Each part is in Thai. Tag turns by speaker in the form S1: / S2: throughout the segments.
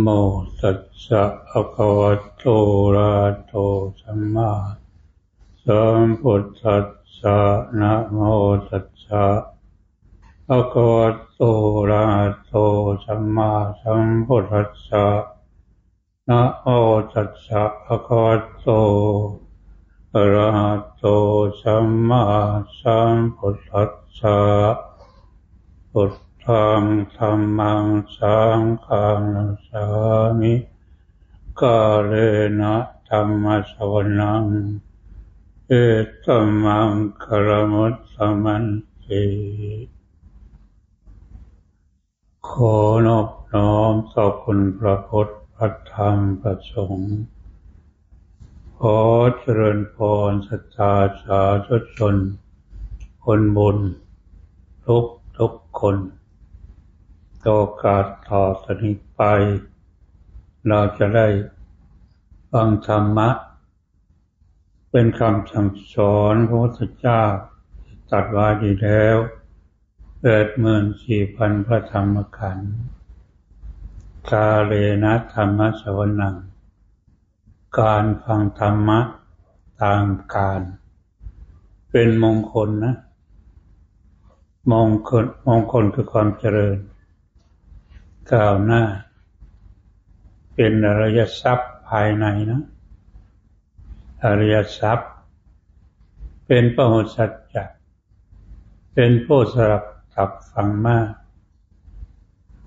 S1: โมตัสสะภะคะวะโตระโตสัมมาสัมพุทธัสสะนะโมตัสสะภะคะวะโตระหะโตสัมมาสัมพุทธัสสะนะโมตัสสะภะคะวะโตอะระหะโตสัมมาสัมพุทธัสสะพุท ธังธรรมังสังฆังสามิกาเลนะธรรมสวนังเอตมมังคารมุตสมันติขอนอบน้อมต่อคุณพระพุทธพระธรรมพระสงฆ์ขอเจริญพรสัจจาสาธุชน คนบุญทุกทุกคน โอกาสต่อสนิไป เราจะได้ฟังธรรมะ เป็นคำสั่งสอนพระพุทธเจ้าตัดไว้ดีแล้วเกิดหมื่นสี่พันพระธรรมขันธ์กาเลนะธรรมะสวนัง การฟังธรรมะตามการ เป็นมงคลนะ มงคลมงคลคือความเจริญ ก้าวหน้า เป็นอริยทรัพย์ภายในนะ อริยทรัพย์ เป็นพระโหสัจจะเป็นผู้สลับตับฟังมาก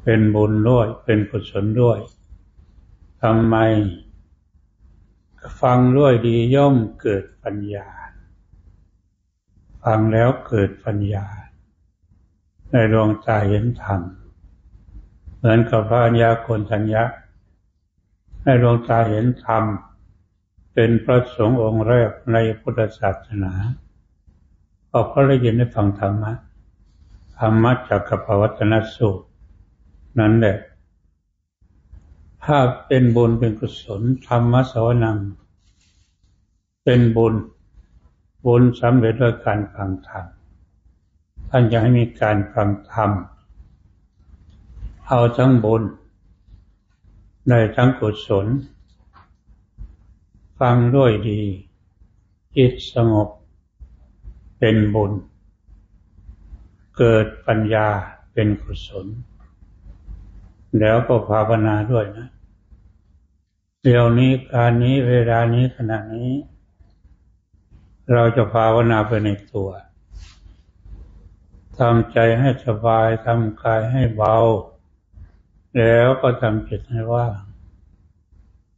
S1: เป็นบุญด้วย เป็นกุศลด้วยทำไม ฟังด้วยดีย่อมเกิดปัญญา ฟังแล้วเกิดปัญญาในดวงใจเห็นธรรม มือนกับพระัญญาโกนทัญญะ ให้ดวงตาเห็นธรรม เป็นพระสงฆ์องค์แรกในพุทธศาสนาพอเขาได้ยินได้ฟังธรรมะธรรมะจากกัปวัตนสูตร นั้นแหละ ถ้าเป็นบุญเป็นกุศลธรรมะสวนัง เป็นบุญ บุญสำเร็จด้วยการฟังธรรมท่านจะให้มีการฟังธรรม เอาทั้งบุญได้ทั้งกุศล ฟังด้วยดี จิตสงบ เป็นบุญ เกิดปัญญาเป็นกุศล แล้วก็ภาวนาด้วยนะ เดี๋ยวนี้การนี้เวลานี้ขณะนี้ เราจะภาวนาไปในตัวทำใจให้สบายทำกายให้เบา แล้วก็ทำจิตให้ว่าง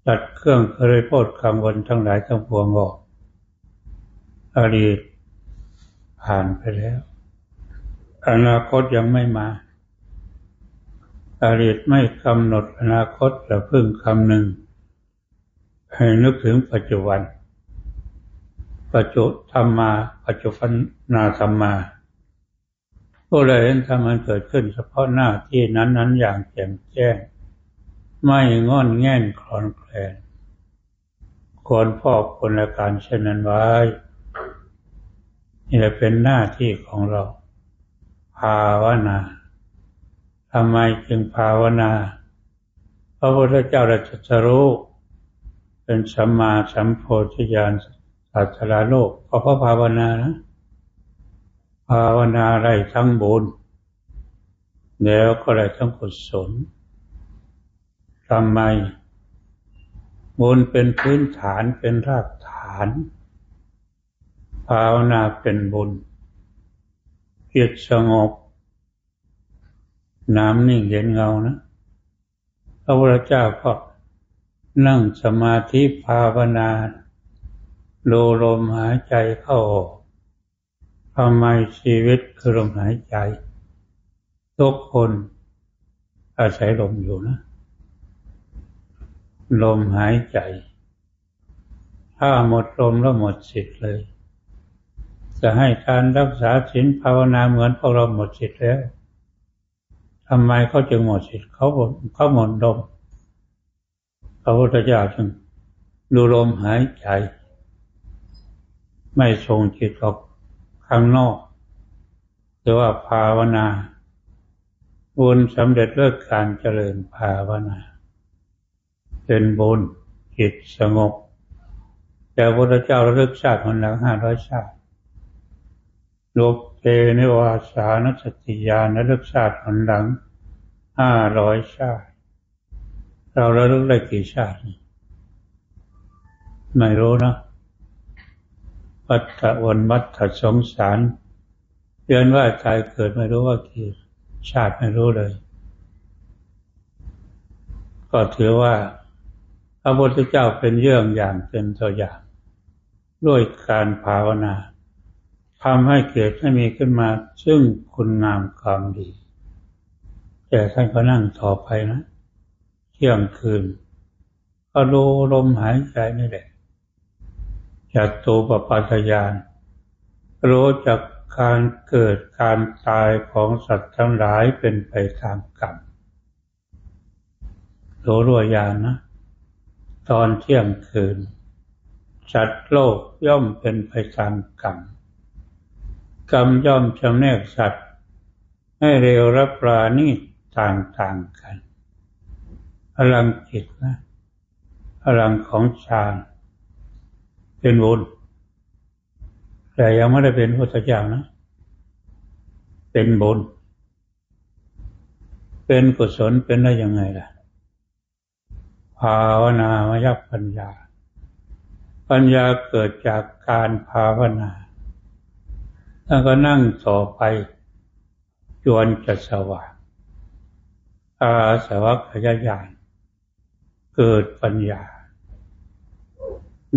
S1: ตัดเครื่องเคยโพดคำวนทั้งหลายทั้งปวงออกอดีตผ่านไปแล้ว อนาคตยังไม่มาอดีตไม่กำหนดอนาคตแต่พึ่งคำหนึ่งให้นึกถึงปัจจุบัน ปัจจุธรรมา ปัจจุบันนาธรรมา ผู้ใดเห็นธรรมมันเกิดขึ้นเฉพาะหน้าที่นั้น ๆ อย่างแจ่มแจ้ง ไม่งอนแง่นคลอนแคลนควรพอกคนละการเช่นนั้นไว้ นี่เป็นหน้าที่ของเรา ภาวนาทำไมจึงภาวนา พระพุทธเจ้าเราชสรู้เป็นสัมมาสัมโพธิญาณศาสนาโลกก็เพราะภาวนานะ ภาวนาได้ทั้งบุญแล้วก็ได้ทั้งกุศลทำไมบุญเป็นพื้นฐานเป็นรากฐาน ภาวนาเป็นบุญจิตสงบ น้ำนิ่งเย็นเงานะพระพุทธเจ้าก็นั่งสมาธิภาวนาโลลมหายใจเข้าออก ทำไมชีวิตคือลมหายใจ ทุกคนอาศัยลมอยู่นะ ลมหายใจ ถ้าหมดลมแล้วหมดสิทธิ์เลย จะให้การรักษาศีลภาวนาเหมือนพวกเราหมดสิทธิ์แล้วทำไมเขาจึงหมดสิทธิ์เขาเขาหมดลมพระพุทธเจ้าจึงดูลมหายใจ ไม่ทรงจิตออก ข้างนอกหรือว่าภาวนาบุญสำเร็จเลิกการเจริญภาวนา เป็นบุญจิตสงบ แต่พระเจ้าระลึกชาติคนหลังห้าร้อยชาติลกเทนิวาสานสติยานระลึกชาติคนหลังห้าร้อยชาติ เราระลึกได้กี่ชาติ ไม่รู้นะ วัฏวนวัฏสงสารเดือนว่าตายเกิดไม่รู้ว่ากี่ชาติไม่รู้เลย ก็ถือว่าพระพุทธเจ้าเป็นเยื่องอย่างเป็นตัวอย่าง ด้วยการภาวนาทำให้เกิดให้มีขึ้นมา ซึ่งคุณงามความดี แต่ท่านก็นั่งต่อไปนะ เที่ยงคืน ก็ดูลมหายใจนี่แหละ จากตัวปปัจญานรู้จักการเกิดการตายของสัตว์ทั้งหลายเป็นไปตามกรรมรู้รัวยานนะ ตอนเที่ยงคืน สัตว์โลกย่อมเป็นไปตามกรรมกรรมย่อมจำแนกสัตว์ ให้เร็วรับปราณีต่างๆกันพลังจิตนะพลังของฌาน เป็นบุญ แต่ยังไม่ได้เป็นพุทธเจ้านะ เป็นบุญ เป็นกุศลเป็นได้ยังไงล่ะ ภาวนามยปัญญา ปัญญาเกิดจากการภาวนาแล้วก็นั่งต่อไป จวนจะสว่างอาสวัคยายานเกิดปัญญา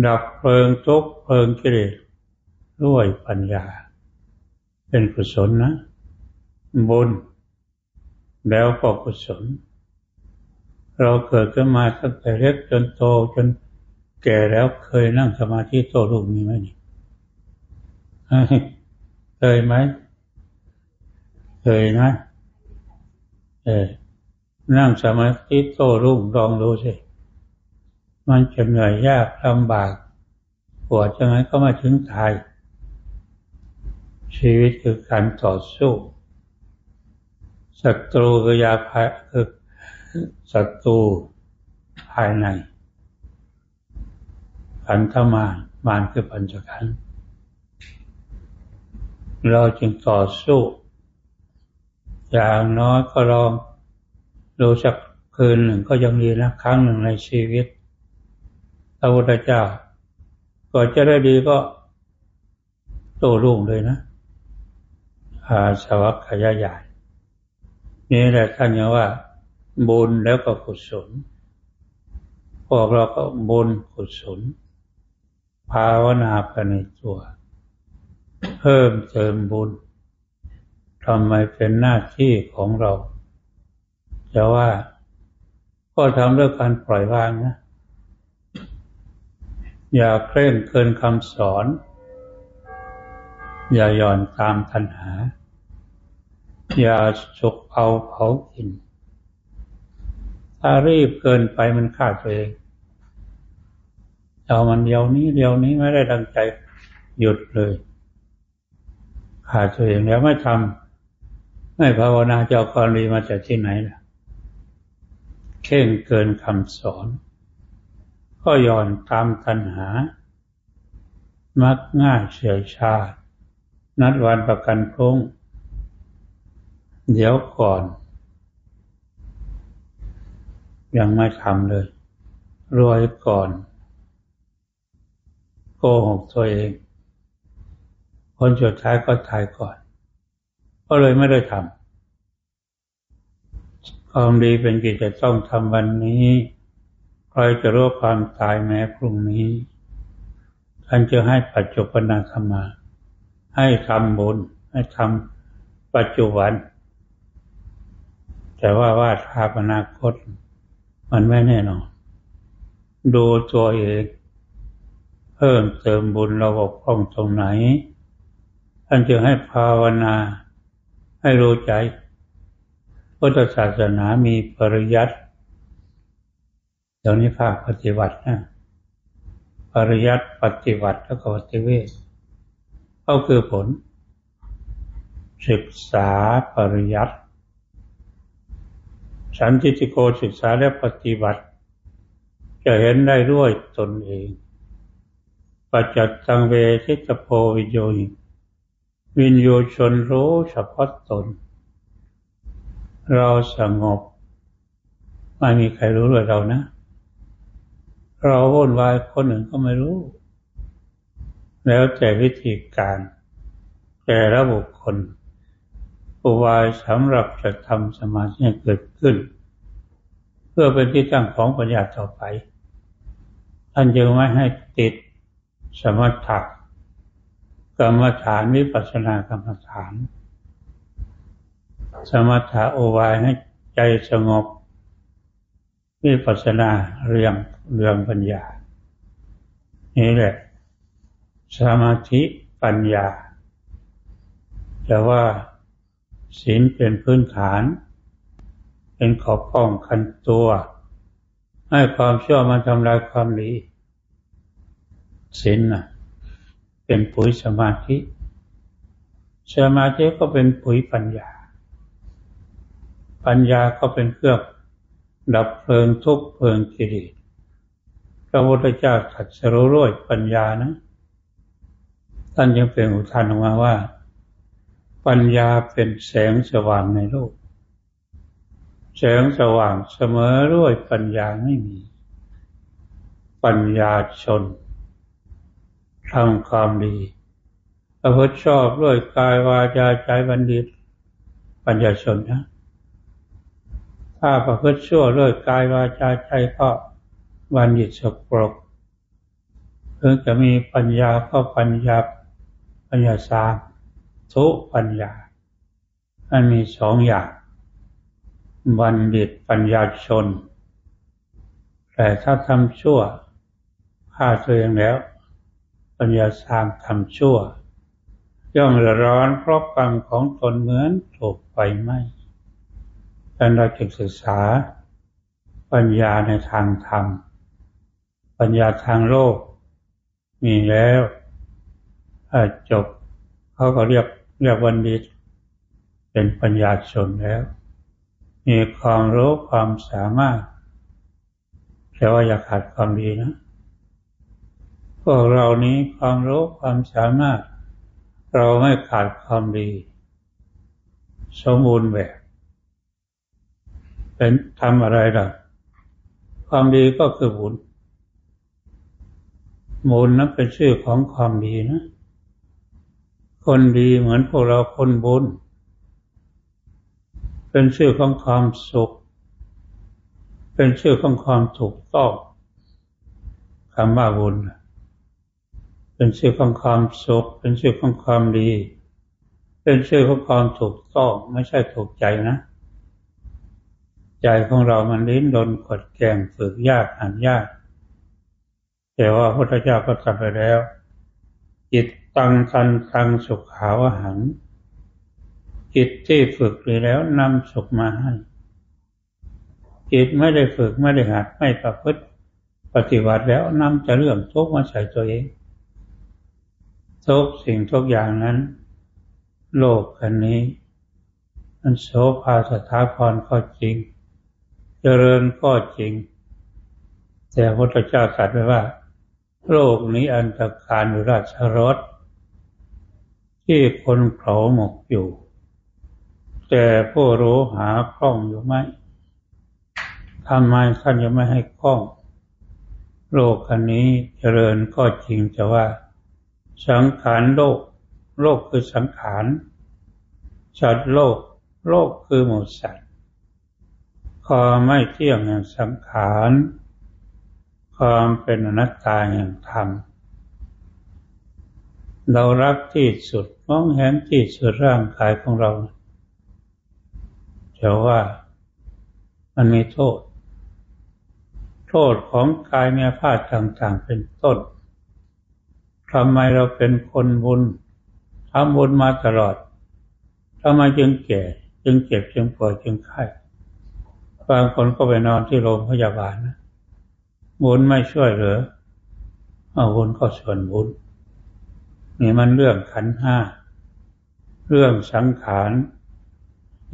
S1: ดับเพลิงทุกเพลิงกิเลสด้วยปัญญา เป็นกุศลนะบุญแล้วก็กุศล เราเกิดขึ้นมาตั้งแต่เล็กจนโตจนแก่แล้วเคยนั่งสมาธิโตลูกมีไหมนี่เคยไหมเคยนะเออนั่งสมาธิโตลูกลองดูสิ มันจะเหนื่อยยากลำบากปวดจังไงก็มาถึงตาย ชีวิตคือการต่อสู้ศัตรูคือยาภายคือศัตรูภายในขันธมานมานคือปัญจขันธ์เราจึงต่อสู้ อย่างน้อยก็ลองดูสักคืนหนึ่งก็ยังดีนะครั้งหนึ่งในชีวิต พระพุทธเจ้าก่อนจะได้ดีก็โตรุ่งเลยนะอาสวัคขยายายนี่แหละท่านเรียกว่า บุญแล้วก็กุศลพวกเราก็บุญกุศลภาวนาไปในตัว เพิ่มเติมบุญทำไมเป็นหน้าที่ของเรา จะว่า ก็ทำด้วยการปล่อยวางนะ อย่าเคร่งเกินคำสอน อย่าย่อนตามทันหา อย่าสุกเอาเผากิน ถ้ารีบเกินไปมันฆ่าตัวเองเอามันเดียวนี้เดียวนี้ไม่ได้ดังใจหยุดเลยขาดตัวเองแล้วไม่ทำไม่ภาวนาเจ้ากรณีมาจากที่ไหนล่ะเข่งเกินคำสอน ก็ย่อนตามตัณหา มักง่ายเฉยชา นัดวันประกันพรุ่งเดี๋ยวก่อน ยังไม่ทำเลย รวยก่อน โกหกตัวเอง คนสุดท้ายก็ตายก่อน ก็เลยไม่ได้ทำความดีเป็นกิจจะต้องทำวันนี้ ใครจะรู้ความตายแม้พรุ่งนี้ ท่านจะให้ปัจจุบันธรรมา ให้ทำบุญ ให้ทำปัจจุบัน แต่ว่าว่าทาอนาคต มันไม่แน่นอน ดูตัวเอง เพิ่มเติมบุญเราบกพร่องตรงไหน ท่านจึงให้ภาวนา ให้รู้ใจพุทธศาสนามีปริยัติ เดี๋ยวนี้ภาคปฏิบัตินะปริยัติปฏิบัติแล้วก็ปฏิเวทก็คือผล ศึกษาปริยัติสันติโกศึกษาและปฏิบัติ จะเห็นได้ด้วยตนเอง ปัจจัตตังเวทิตโพวิโยหิวินโยชนรู้เฉพาะตน เราสงบไม่มีใครรู้เลยเรานะ เราวุ่นวายคนอื่นก็ไม่รู้ แล้วแต่วิธีการ แต่ละบุคคลอุบายสำหรับจะทำสมาธิให้เกิดขึ้น เพื่อเป็นที่ตั้งของปัญญาต่อไปท่านจึงไม่ให้ติดสมถะกรรมฐานวิปัสสนากรรมฐาน สมถะโอวายให้ใจสงบวิปัสสนาเรื่อง เรื่องปัญญา นี่แหละ สมาธิปัญญา แต่ว่าศีลเป็นพื้นฐาน เป็นขอบป้องกันตัว ให้ความชั่วมาทำลายความดีศีลนะเป็นปุ๋ยสมาธิ สมาธิก็เป็นปุ๋ยปัญญา ปัญญาก็เป็นเครื่องดับเพลิงทุกเพลิงกิเลส พระพุทธเจ้าตรัสรู้ด้วยปัญญานะ ท่านยังเป็นอุทานออกมาว่า ปัญญาเป็นแสงสว่างในโลก แสงสว่างเสมอด้วยปัญญาไม่มี ปัญญาชนทำความดีประพฤติชอบด้วยกายวาจาใจบัณฑิต ปัญญาชนนะ ถ้าประพฤติชั่วด้วยกายวาจาใจก็ บัณฑิตสกปรกเพิ่งจะมีปัญญาก็ปัญญาปัญญาสามทุปัญญา มันมีสองอย่าง บัณฑิตปัญญาชน แต่ถ้าทำชั่วฆ่าตัวเองแล้ว ปัญญาสามทำชั่ว ย่อมร้อนเพราะกรรมของตนเหมือนถูกไฟไหม้แต่เราจะศึกษา ปัญญาในทางธรรม ปัญญาทางโลก มีแล้วจบเขาก็เรียกเรียกวันดีเป็นปัญญาชนแล้ว มีความรู้ความสามารถ แต่ว่าอย่าขาดความดีนะพวกเรานี้ความรู้ความสามารถ เราไม่ขาดความดี สมบูรณ์แบบ เป็นทำอะไรล่ะ ความดีก็คือบุญ บุญนั้นเป็นชื่อของความดีนะ คนดีเหมือนพวกเราคนบุญ เป็นชื่อของความสุข เป็นชื่อของความถูกต้องคำว่าบุญ เป็นชื่อของความสุข เป็นชื่อของความดี เป็นชื่อของความถูกต้องไม่ใช่ถูกใจนะ ใจของเรามันลิ้นดนกดแกงฝึกยากอ่านยาก แต่ว่าพระพุทธเจ้าก็ตรัสไปแล้ว จิตตังทันตังสุขาวหังจิตที่ฝึกดีแล้วนำสุขมาให้ จิตไม่ได้ฝึกไม่ได้หัดไม่ประพฤติปฏิบัติแล้วนำจะเรื่องทุกข์มาใส่ตัวเองทุกสิ่งทุกอย่างนั้น โลกกันนี้ มันโสภาสถาพรก็จริง เจริญก็จริง แต่พระพุทธเจ้าตรัสไว้ว่า โลกนี้อันตรการราชรถที่คนเขาหมกอยู่ แต่ผู้รู้หาคล้องอยู่ไหมทำไมท่านยังไม่ให้คล้อง โลกอันนี้เจริญก็จริงจะว่า สังขารโลก โลกคือสังขารสัตว์โลก โลกคือหมูสัตว์ความไม่เที่ยงแห่งสังขาร ความเป็นอนัตตาแห่งธรรม เรารักที่สุดมองเห็นที่สุดร่างกายของเราแต่ว่ามันมีโทษ โทษของกายเมียพาดต่างๆเป็นต้นทำไมเราเป็นคนบุญทำบุญมาตลอดทำไมจึงแก่ จึงเจ็บจึงป่วยจึงไข้บางคนก็ไปนอนที่โรงพยาบาลนะ บุญไม่ช่วยเหลือเอาบุญก็ส่วนบุญนี่มันเรื่องขันห้า เรื่องสังขาร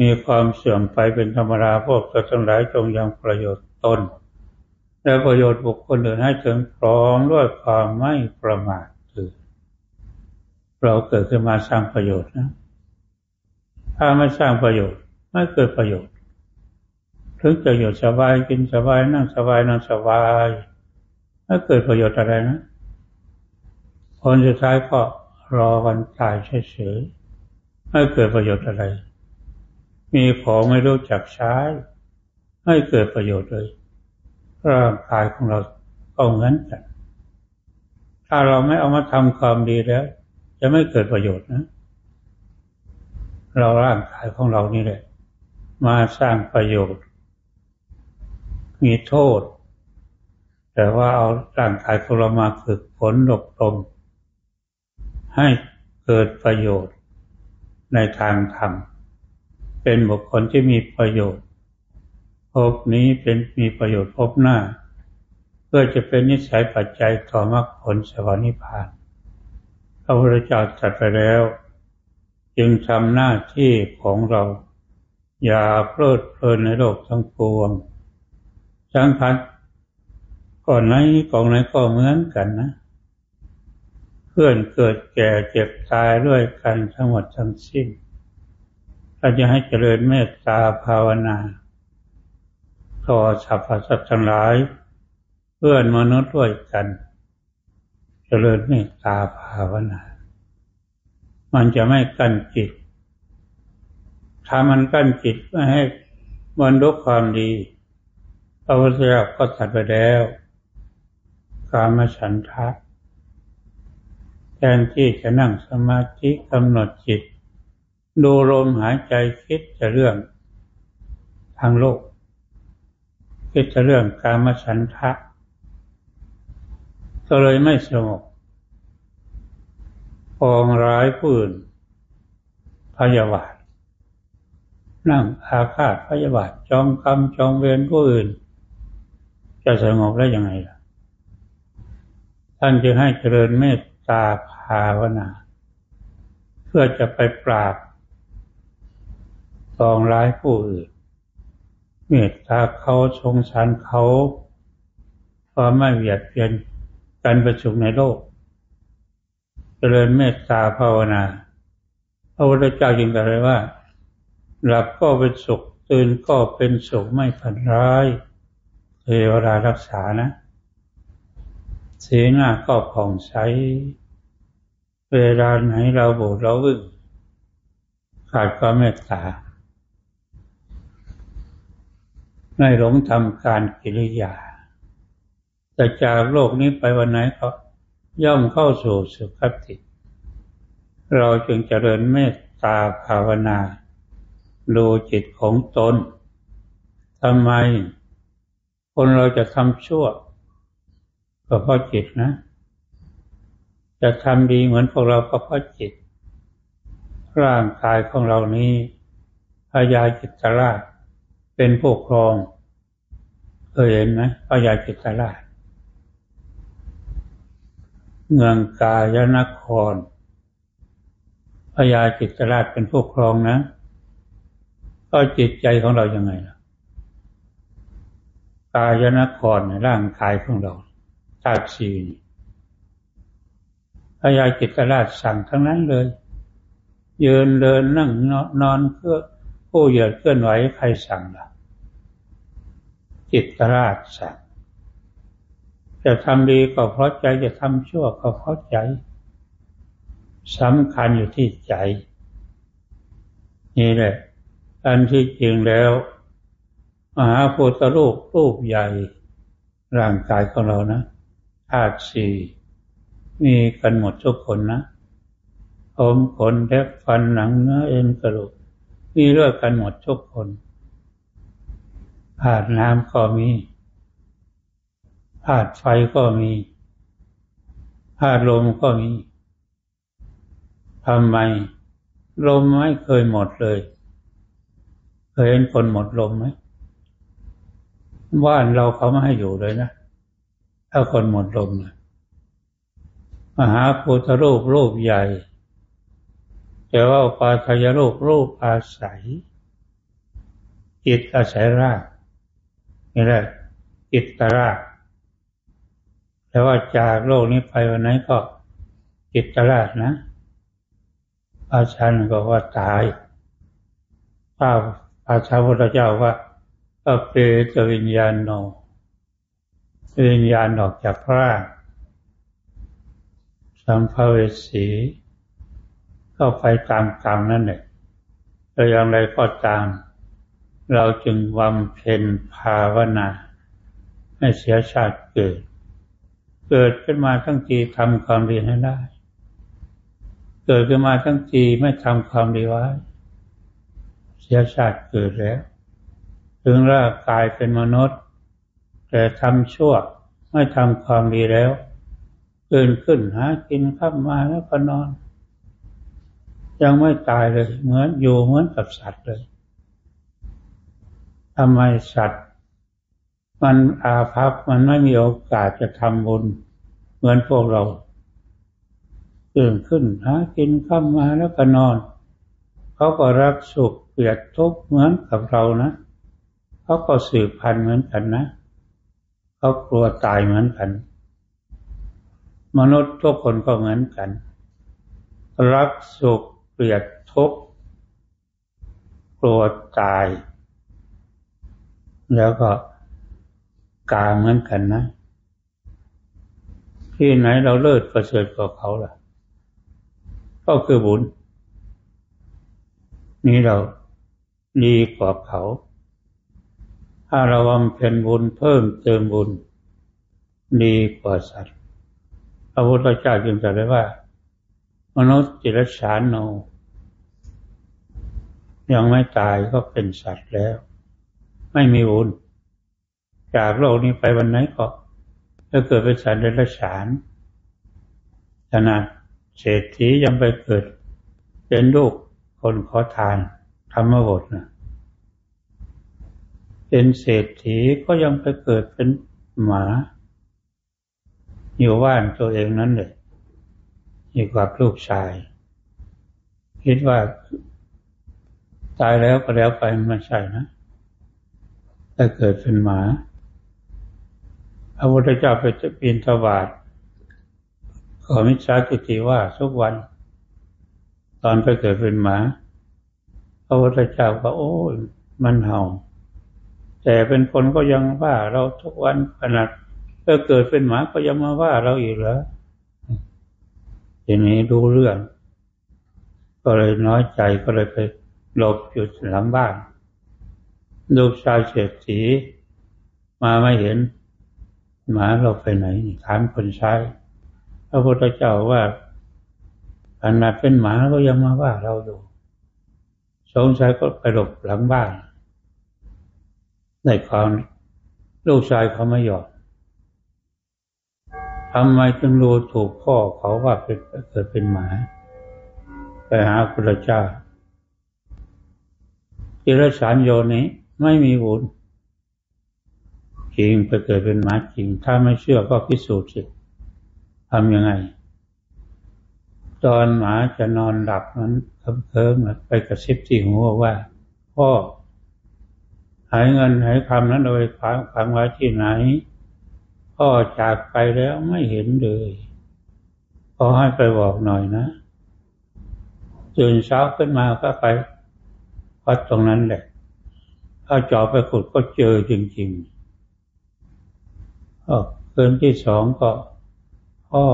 S1: มีความเสื่อมไปเป็นธรรมดาพวกเราทั้งหลายจงยังประโยชน์ตน และประโยชน์บุคคลอื่นให้ถึงพร้อมด้วยความไม่ประมาทคือเราเกิดขึ้นมาสร้างประโยชน์นะ ถ้าไม่สร้างประโยชน์ ไม่เกิดประโยชน์ ถึงจะอยู่สบายกินสบายนั่งสบายนอนสบายไม่เกิดประโยชน์อะไรนะผลสุดท้ายก็รอวันตายเฉยๆไม่เกิดประโยชน์อะไร มีของไม่รู้จักใช้ไม่เกิดประโยชน์เลยร่างกายของเราก็เหมือนกันถ้าเราไม่เอามาทำความดีแล้ว จะไม่เกิดประโยชน์นะ เราร่างกายของเรานี่แหละ มาสร้างประโยชน์ มีโทษ แต่ว่าเอาร่างกายของเรามาฝึกฝนอบรมให้เกิดประโยชน์ในทางธรรม เป็นบุคคลที่มีประโยชน์ พบนี้เป็นมีประโยชน์พบหน้า เพื่อจะเป็นนิสัยปัจจัยต่อมรรคผลสวรรค์นิพพานพระพุทธเจ้าตรัสไปแล้ว จึงทำหน้าที่ของเรา อย่าเพลิดเพลินในโลกทั้งปวง สังคัดก่อนไหนก่อนไหนก็เหมือนกันนะ เพื่อนเกิดแก่เจ็บตายด้วยกันทั้งหมดทั้งสิ้นเราจะให้เจริญเมตตาภาวนาต่อสรรพสัตว์ทั้งหลาย เพื่อนมนุษย์ด้วยกัน เจริญเมตตาภาวนา มันจะไม่กั้นจิตถ้ามันกั้นจิตไม่ให้บรรลุความดี พระพุทธเจ้าก็ตัดไปแล้วกามฉันทะแทนที่จะนั่งสมาธิกำหนดจิต ดูลมหายใจคิดจะเรื่อง ทางโลก คิดจะเรื่องการมฉันทะก็เลยไม่สงบปองร้ายผู้อื่นพยาบาท นั่งอาฆาตพยาบาทจองกรรมจองเวรผู้อื่น จะสงบได้ยังไงล่ะ ท่านจึงให้เจริญเมตตาภาวนา เพื่อจะไปปราบปองร้ายผู้อื่น เมตตาเขาสงสารเขาพอไม่เบียดเบียนการประชุมในโลก เจริญเมตตาภาวนาพระพุทธเจ้าจึงตรัสว่า หลับก็เป็นสุข ตื่นก็เป็นสุขไม่ฝันร้าย เทวดารักษานะเสียหน้าก็ผ่องใส เวลาไหนเราโบดเราอึ้งขาดความเมตตาไม่หลงทำการกิริยา แต่จากโลกนี้ไปวันไหนก็ย่อมเข้าสู่สุขติ เราจึงเจริญเมตตาภาวนา ดูจิตของตนทำไม คนเราจะทำชั่วก็เพราะจิตนะ จะทำดีเหมือนพวกเราก็เพราะจิต ร่างกายของเรานี้พยาจิตราช เป็นผู้ครองเคยเห็นไหมพญาจิตราช เมืองกายนครพญาจิตราชเป็นผู้ครองนะ ก็จิตใจของเรายังไงล่ะ กายนครในร่างกายของเราธาตุสีพญาจิตราชสั่งทั้งนั้นเลย ยืนเดินนั่งนอนเพื่อผู้เหยียดเคลื่อนไหวใครสั่งล่ะ จิตราชสั่งจะทำดีก็เพราะใจจะทำชั่วก็เพราะใจสำคัญอยู่ที่ใจ นี่แหละอันที่จริงแล้ว มหาโพุทธรูปรูปใหญ่ ร่างกายของเรานะธาตุสี่มีกันหมดทุกคนนะผมขนเล็บฟันหนังเนื้อเอ็นกระดูกมีเลือดกันหมดทุกคนธาตุน้ำก็มีธาตุไฟก็มีธาตุลมก็มีทำไม ลมไม่เคยหมดเลย เคยเห็นคนหมดลมไหม บ้านเราเขาไม่ให้อยู่เลยนะ ถ้าคนหมดลมเลยมหาพุทธรูปรูปใหญ่ แต่ว่าปาทยรูปรูปอาศัย จิตอาศัยรากนี่แหละจิตตรากแต่ว่าจากโลกนี้ไปวันไหนก็จิตตลาดนะอาจารย์ก็ว่าตายพระอาชาพุทธเจ้าว่า ก็เปตวิญญาณโนวิญญาณออกจากร่างสัมภเวสีก็ไปตามกรรมนั่นแหละแต่อย่างไรก็ตาม เราจึงวำเพ็ญภาวนาให้เสียชาติเกิด เกิดขึ้นมาทั้งทีทำความดีให้ได้ เกิดขึ้นมาทั้งทีไม่ทำความดีไว้ เสียชาติเกิดแล้ว ถึงร่างกายเป็นมนุษย์ แต่ทำชั่วไม่ทำความดีแล้วตื่นขึ้นหากินข้ามาแล้วก็นอน ยังไม่ตายเลย เหมือนอยู่เหมือนกับสัตว์เลยทำไมสัตว์ มันอาภัพมันไม่มีโอกาสจะทำบุญ เหมือนพวกเราตื่นขึ้นหากินข้ามาแล้วก็นอน เขาก็รักสุขเกลียดทุกข์เหมือนกับเรานะ เขาก็สืบพันธุ์เหมือนกันนะเขากลัวตายเหมือนกัน มนุษย์ทุกคนก็เหมือนกัน รักสุขเกลียดทุกข์กลัวตาย แล้วก็กาเหมือนกันนะที่ไหนเราเลิศประเสริฐกว่าเขาล่ะ ก็คือบุญ นี่เราดีกว่าเขา ถ้าเราบำเพ็ญบุญเพิ่มเติมบุญดีกว่าสัตว์พระพุทธเจ้าจึงตรัสไว้ว่า มนุษย์จิรชานโน ยังไม่ตายก็เป็นสัตว์แล้ว ไม่มีบุญจากโลกนี้ไปวันไหนก็จะเกิดเป็นสัตว์เดรัจฉานขนาดเศรษฐียังไปเกิด เป็นลูกคนขอทานธรรมบทนะ เป็นเศรษฐีก็ยังไปเกิดเป็นหมาอยู่บ้านตัวเองนั้นเลยอยู่กับลูกชาย คิดว่าตายแล้วก็แล้วไปมันใช่นะถ้าเกิดเป็นหมาพระพุทธเจ้าไปจะปีนทบาทขอมิจฉาทิฏฐิว่าทุกวัน ตอนไปเกิดเป็นหมา พระพุทธเจ้าก็โอ้ยมันเห่า แต่เป็นคนก็ยังว่าเราทุกวันขนาดถ้าเกิดเป็นหมาก็ยังมาว่าเราอีกเหรอทีนี้ดูเรื่อง ก็เลยน้อยใจก็เลยไปหลบอยู่หลังบ้านลูกชายเศรษฐีมาไม่เห็น หมาเราไปไหนถามคนใช้พระพุทธเจ้าว่าขนาดเป็นหมาก็ยังมาว่าเราอยู่สงสัยก็ไปหลบหลังบ้าน ในความ ลูกชายเขาไม่ยอมทำไมจึงรู้ถูกพ่อเขาว่าเป็นเกิดเป็นหมา ไปหาพระเจ้าจิรสารโยนี้ไม่มีบุญจริงไปเกิดเป็นหมาจริง ถ้าไม่เชื่อก็พิสูจน์สิทำยังไง ตอนหมาจะนอนหลับนั้นเคิมๆไปกระซิบที่หัวว่า พ่อ หายเงินหายคำนั้นโดยฝังไว้ที่ไหนพ่อจากไปแล้วไม่เห็นเลยขอให้ไปบอกหน่อยนะตื่นเช้าขึ้นมาก็ไปวัดตรงนั้นแหละถ้าจอไปขุดก็เจอจริงๆคืนที่สองก็พ่อ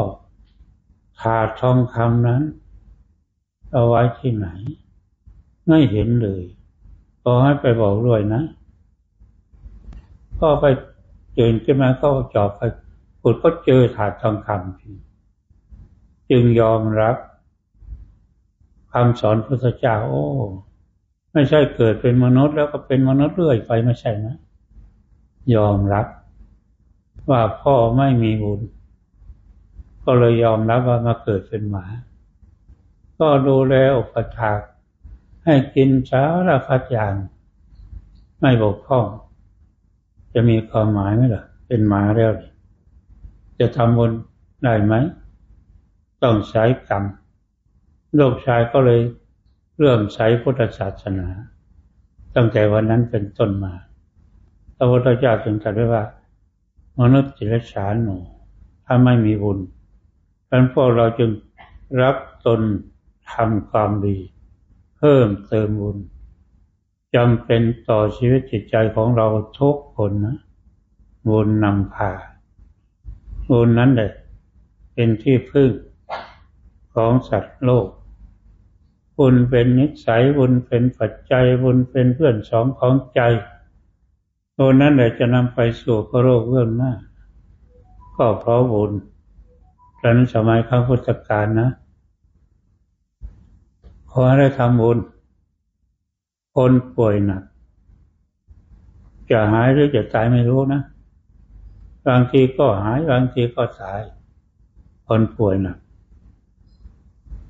S1: ถาดทองคำนั้น เอาไว้ที่ไหน ไม่เห็นเลยขอให้ไปบอกด้วยนะ พ่อไปตื่นขึ้นมาก็จอบไปขุดก็เจอถาดทองคำจึงยอมรับคำสอนพระเจ้าโอ้ไม่ใช่เกิดเป็นมนุษย์แล้วก็เป็นมนุษย์เรื่อยไปไม่ใช่นะ ยอมรับ ว่าพ่อไม่มีบุญ ก็เลยยอมรับว่ามาเกิดเป็นหมา ก็ดูแลอุปถากให้กินสารพัดอย่าง ไม่บกพร่อง จะมีความหมายไหมล่ะ เป็นหมาแล้ว จะทำบุญได้ไหม ต้องใช้กรรมลูกชายก็เลยเริ่มใช้พุทธศาสนา ตั้งแต่วันนั้นเป็นต้นมาพระพุทธเจ้าจึงตรัสไว้ว่า มนุษย์จิรชานหนูทาไม่มีบุญดังนั้นพวกเราจึงรักตนทำความดี เพิ่มเติมบุญ จำเป็นต่อชีวิตจิตใจของเราทุกคนนะบุญนำพาบุญนั้นแหละเป็นที่พึ่งของสัตว์โลก บุญเป็นนิสัยบุญเป็นปัจจัยบุญเป็นเพื่อนสองของใจบุญนั้นแหละจะนำไปสู่พระโลกเบื้องหน้า ก็เพราะบุญตอนสมัยข้าพุทธกาลนะขอให้ทำบุญ คนป่วยหนัก จะหายหรือจะตายไม่รู้นะ บางทีก็หายบางทีก็ตาย คนป่วยหนัก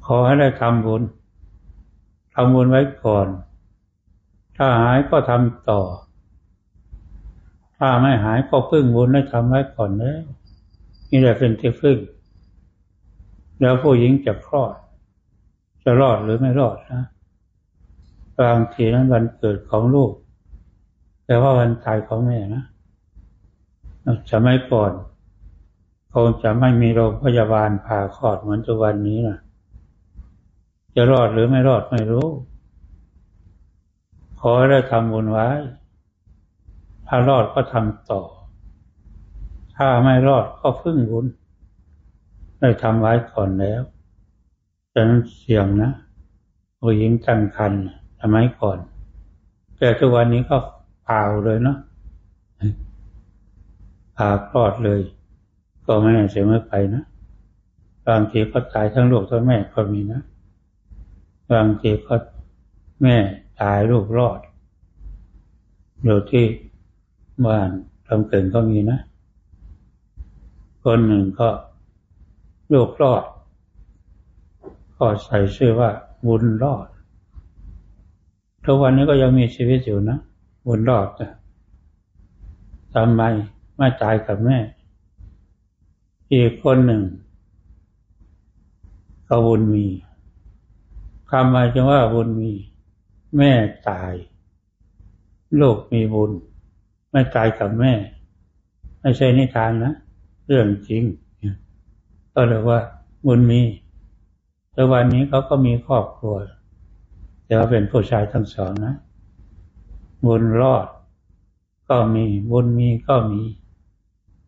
S1: ขอให้ได้ทำบุญทำบุญไว้ก่อน ถ้าหายก็ทำต่อ ถ้าไม่หายก็พึ่งบุญได้ทำไว้ก่อนแล้วนี่แหละเป็นที่พึ่ง แล้วผู้หญิงจะคลอด จะรอดหรือไม่รอดนะ บางทีนั้นวันเกิดของลูก แต่ว่าวันตายของแม่นะจะไม่ก่อนคงจะไม่มีโรงพยาบาลผ่าคลอดเหมือนทุกวันนี้นะจะรอดหรือไม่รอดไม่รู้ ขอได้ทำบุญไว้ ถ้ารอดก็ทำต่อ ถ้าไม่รอดก็พึ่งบุญ ได้ทำไว้ก่อนแล้วฉะนั้นเสี่ยงนะผู้หญิงตั้งครรภ์ ทำไมก่อน แต่ทุกวันนี้ก็เปล่าเลยเนาะผ่าคลอดเลย ก็ไม่เสียไม่ไปนะบางทีก็ตายทั้งลูกทั้งแม่ก็มีนะบางทีก็แม่ตายลูกรอดอยู่ที่บ้านทำเกินก็มีนะ คนหนึ่งก็ลูกรอดก็ใส่ชื่อว่าบุญรอด ทุกวันนี้ก็ยังมีชีวิตอยู่นะบุญรอดนะทำไมไม่ตายกับแม่ อีกคนหนึ่งก็บุญมีคำหมายจะว่าบุญมี แม่ตายลูกมีบุญ ไม่ตายกับแม่ ไม่ใช่นิทานนะเรื่องจริงก็เรียว่าบุญมีแต่วันนี้เขาก็มีครอบครัว แต่ว่าเป็นผู้ชายทั้งสองนะบุญรอด ก็มีบุญมีก็มี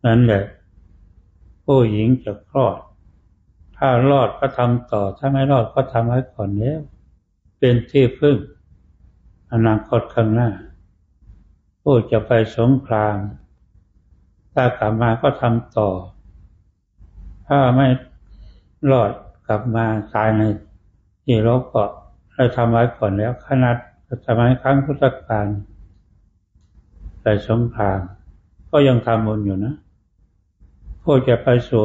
S1: นั่นแหละผู้หญิงจะคลอด ถ้ารอดก็ทำต่อ ถ้าไม่รอดก็ทำไว้ก่อนแล้ว เป็นที่พึ่ง อนาคตข้างหน้า ผู้จะไปสงคราม ถ้ากลับมาก็ทำต่อ ถ้าไม่รอดกลับมาตายในที่รบก็ ได้ทำไว้ก่อนแล้วขนาดสมัยครั้งพุทธกาลแต่สงครามก็ยังทำบุญอยู่นะผู้จะไปสู่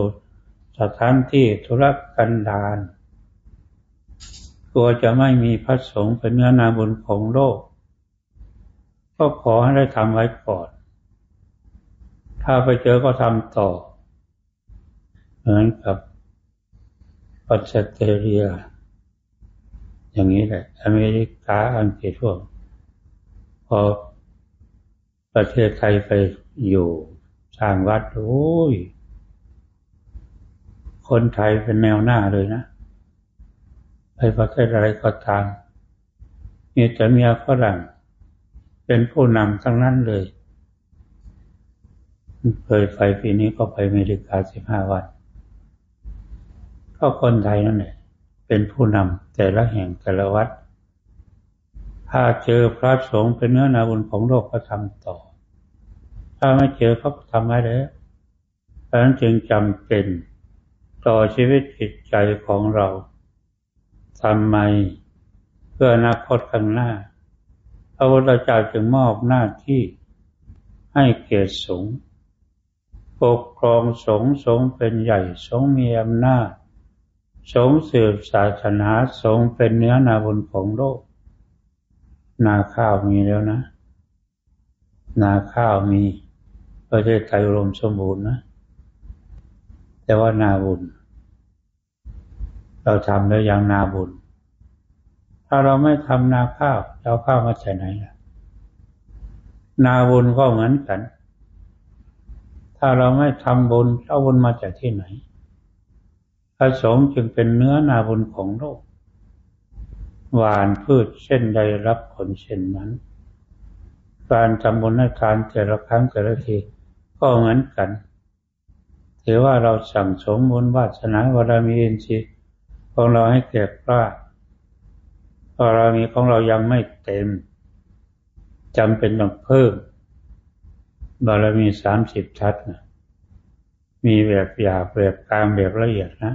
S1: สถานที่ธุรกันดารกลัวจะไม่มีพระสงฆ์เป็นเนื้อนาบุญของโลก ก็ขอให้ได้ทำไว้ก่อน ถ้าไปเจอก็ทำต่อ เหมือนกับออสเตรเลีย อย่างนี้แหละ อเมริกาอังกฤษพวกพอประเทศไทยไปอยู่สร้างวัด โอ้ย คนไทยเป็นแนวหน้าเลยนะ ไปประเทศอะไรก็ตามมีแต่เมียฝรั่ง เป็นผู้นำทั้งนั้นเลย เคยไปปีนี้ก็ไปอเมริกาสิบห้าวัน ก็คนไทยนั่นแหละ เป็นผู้นำแต่ละแห่งแต่ละวัด ถ้าเจอพระสงฆ์เป็นเนื้อนาบุญของโลกก็ทำต่อ ถ้าไม่เจอเขาทำไม่ได้เพราะนั้นจึงจำเป็นต่อชีวิตจิตใจของเราทำไมเพื่ออนาคตข้างหน้าพระพุทธเจ้าจึงมอบหน้าที่ให้เกียรติสงฆ์ปกครองสงฆ์สงฆ์เป็นใหญ่สงฆ์มีอำนาจ สงสืบศาสนาสงเป็นเนื้อนาบุญของโลก นาข้าวมีแล้วนะ นาข้าวมีประเทศไทยรวมสมบูรณ์นะ แต่ว่านาบุญ เราทำแล้วยังนาบุญ ถ้าเราไม่ทำนาข้าวเราข้าวมาจากไหนล่ะนาบุญก็เหมือนกัน ถ้าเราไม่ทำบุญเอาบุญมาจากที่ไหน ระสงฆ์จึงเป็นเนื้อนาบุญของโลก หวานพืชเช่นใดรับผลเช่นนั้น การทำบุญให้ทานแต่ละครั้งแต่ละทีก็เหมือนกัน ถือว่าเราสั่งสมบุญวาสนาบารมีอินทรีย์ของเราให้เกิดกล้าบารมีของเรายังไม่เต็มจำเป็นต้องเพิ่มบารมีสามสิบทัศนะมีแบบหยาบแบบกลางแบบละเอียดนะ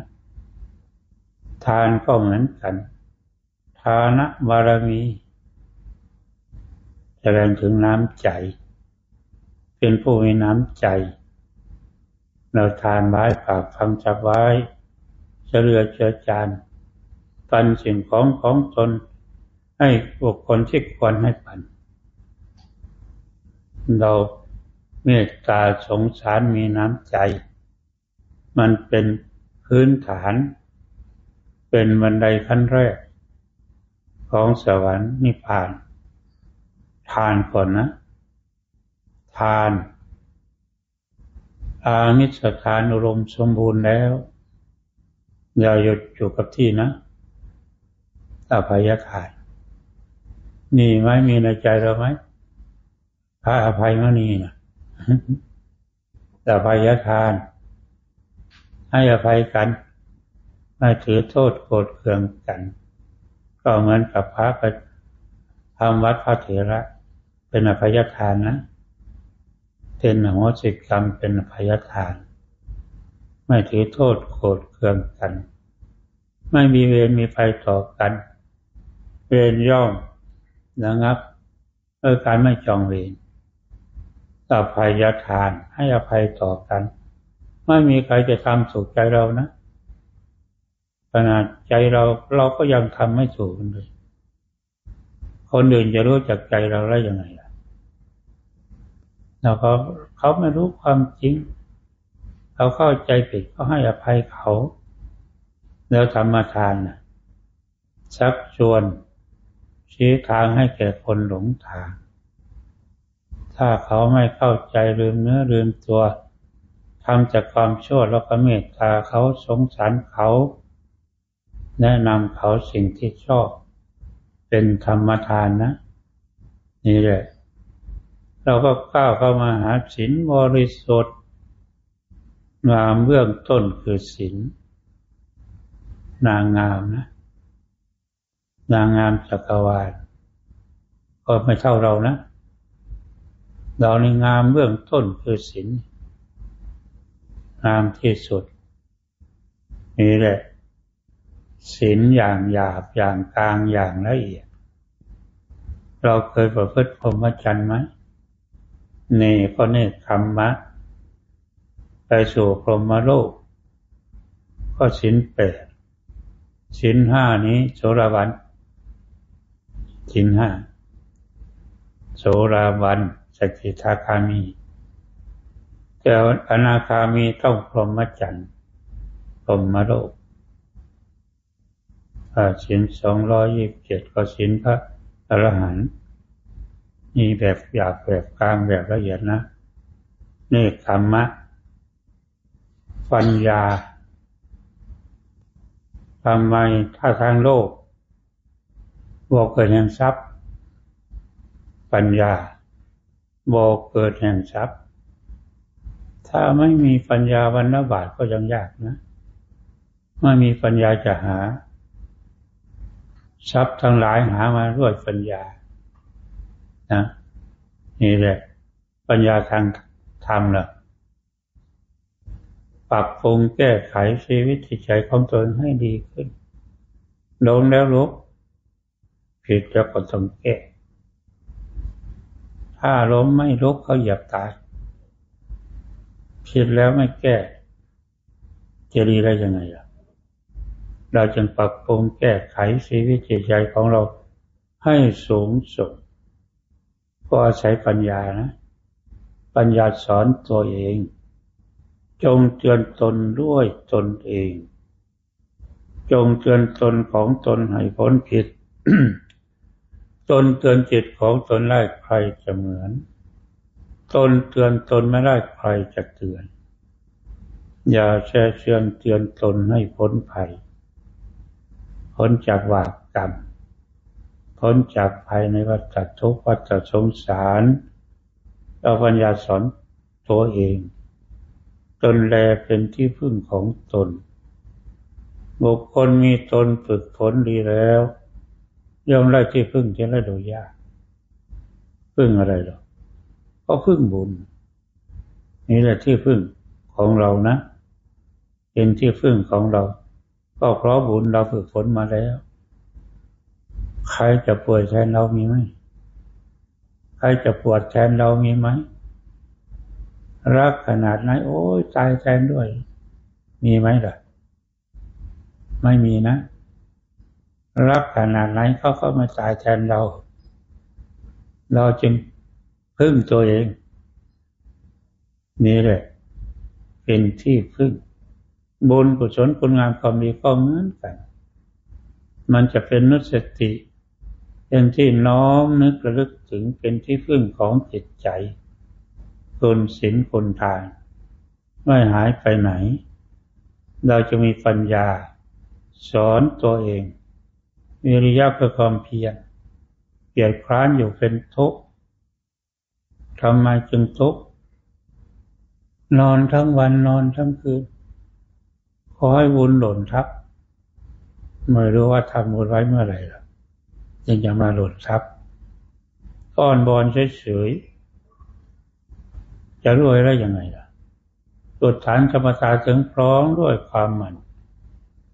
S1: ทานก็เหมือนกัน ทานะบารมีแสดงถึงน้ำใจ เป็นผู้มีน้ำใจ เราทานไว้ฝากฟังจับไว้เฉลือเจือจานปันสิ่งของของตนให้บุคคลที่ควรให้ปัน เราเมตตาสงสารมีน้ำใจ มันเป็นพื้นฐาน เป็นบันไดขั้นแรก ของสวรรค์นิพพาน ทานก่อนนะ ทาน อามิสทานอารมณ์สมบูรณ์แล้ว อย่าหยุดอยู่กับที่นะอภัยทานมีไหมมีในใจเราไหมพระอภัยมณีนะอภัยทาน ให้อภัยกัน ไม่ถือโทษโกรธเคืองกัน ก็เหมือนกับพระไปทำวัดพระเถระ เป็นอภัยทานนะเป็นโหสิกรรมเป็นอภัยทาน ไม่ถือโทษโกรธเคืองกัน ไม่มีเวรมีภัยต่อกัน เวรย่อมนะครับเออการไม่จองเวรอภัยทานให้อภัยต่อกัน ไม่มีใครจะทำสุขใจเรานะ นาดใจเราเราก็ยังทำไม่ถูกเลยคนอื่นจะรู้จักใจเราได้ยังไงล่ะเราก็เขาไม่รู้ความจริงเขาเข้าใจผิดก็ให้อภัยเขา แล้วธรรมทานนะชักชวนชี้ทางให้แก่คนหลงทาง ถ้าเขาไม่เข้าใจลืมเนื้อลืมตัวทำจากความชั่วแล้วก็เมตตาเขาสงสารเขา แนะนำเขาสิ่งที่ชอบ เป็นธรรมทานนะ นี่แหละ เราก็ก้าวเข้ามาหาศีลบริสุทธิ์งามเบื้องต้นคือศีลนางงามนะ นางงามจักรวาลก็ไม่เท่าเรานะ เราในงามเบื้องต้นคือศีลงามที่สุด นี่แหละ ศีลอย่างหยาบอย่างกลางอย่างละเอียด เราเคยประพฤติพรหมจรรย์ไหมนี่ก็เนคขมมะ ไปสู่พรหมโลก ก็ศีลแปดศีลห้านี้โสรวันศีลห้าโสราวันสกิทาคามีแต่อนาคามีต้องพรหมจรรย์พรหมโลก สินสองร้อยยี่สิบเจ็ดก็สินพระอรหันต์มีแบบหยาบแบบกลางแบบละเอียดนะเนคขมมะ ปัญญาทำไมถ้าทางโลกบอกเกิดแห่งทรัพย์ ปัญญาบอกเกิดแห่งทรัพย์ ถ้าไม่มีปัญญาวันละบาทก็ยังยากนะ ไม่มีปัญญาจะหา ทรัพย์ทั้งหลายหามาด้วยปัญญานะนี่แหละ ปัญญาทางธรรมละปรับปรุงแก้ไขชีวิตจิตใจของตนให้ดีขึ้นลงแล้วลุกผิดแล้วก็ต้องแก้ถ้าล้มไม่ลุกเขาเหยียบตายผิดแล้วไม่แก้จะดีได้ยังไงล่ะ เราจึงปรับปรุงแก้ไขชีวิตจิตใจของเราให้สูงสุดก็อาศัยปัญญานะ ปัญญาสอนตัวเอง จงเตือนตนด้วยตนเอง จงเตือนตนของตนให้พ้นผิดตนเตือนจิตของตนได้ใครจะเหมือน ตนเตือนตนไม่ได้ใครจะเตือน อย่าแช่เชือนเตือนตนให้พ้นภัย พ้นจากวากกรรม พ้นจากภัยในวัฏทุกข์วัฏสงสารเอาปัญญาสอนตัวเอง ตนแลเป็นที่พึ่งของตน บุคคลมีตนฝึกฝนดีแล้ว ย่อมได้ที่พึ่งจะได้โดยยากพึ่งอะไรหรอก็พึ่งบุญ นี่แหละที่พึ่งของเรานะ เป็นที่พึ่งของเรา ก็เพราะบุญเราฝึกฝนมาแล้ว ใครจะป่วยแทนเรามีไหม ใครจะปวดแทนเรามีไหม รักขนาดไหนโอ้ยตายแทนด้วย มีไหมล่ะ ไม่มีนะ รักขนาดไหนเขาก็มาตายแทนเรา เราจึงพึ่งตัวเอง นี่แหละ เป็นที่พึ่ง บุญกุศลคุณงามความดีก็เหมือนกัน มันจะเป็นนุสติ เป็นที่น้อมนึกระลึกถึงเป็นที่พึ่งของจิตใจคุณศีลคุณทาน ไม่หายไปไหน เราจะมีปัญญา สอนตัวเองวิริยะเพื่อความเพียรเกียรคร้านอยู่เป็นทุกข์ทำไมจึงทุกข์นอนทั้งวันนอนทั้งคืน ขอให้บุญหล่นทับไม่รู้ว่าทำบุญไว้เมื่อไหร่ล่ะยังจะมาหล่นทับก้อนบอลเฉยๆจะรวยได้ยังไงล่ะตุดฐานกรรมฐานถึงพร้อมด้วยความหมั่น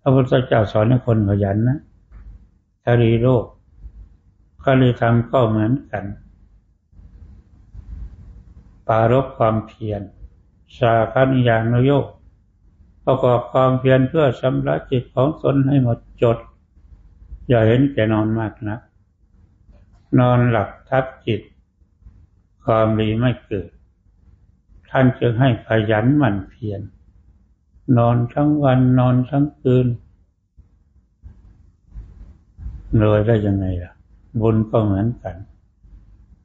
S1: พระพุทธเจ้าสอนให้คนขยันนะทารีโลกคารีธรรมก็เหมือนกัน ปารบความเพียรชาคันิยานโยก ประกอบความเพียรเพื่อชำระจิตของตนให้หมดจด อย่าเห็นแก่นอนมากนะ นอนหลับทับจิต ความดีไม่เกิด ท่านจึงให้ขยันหมั่นเพียรนอนทั้งวันนอนทั้งคืนเลยได้ยังไงล่ะ บุญก็เหมือนกัน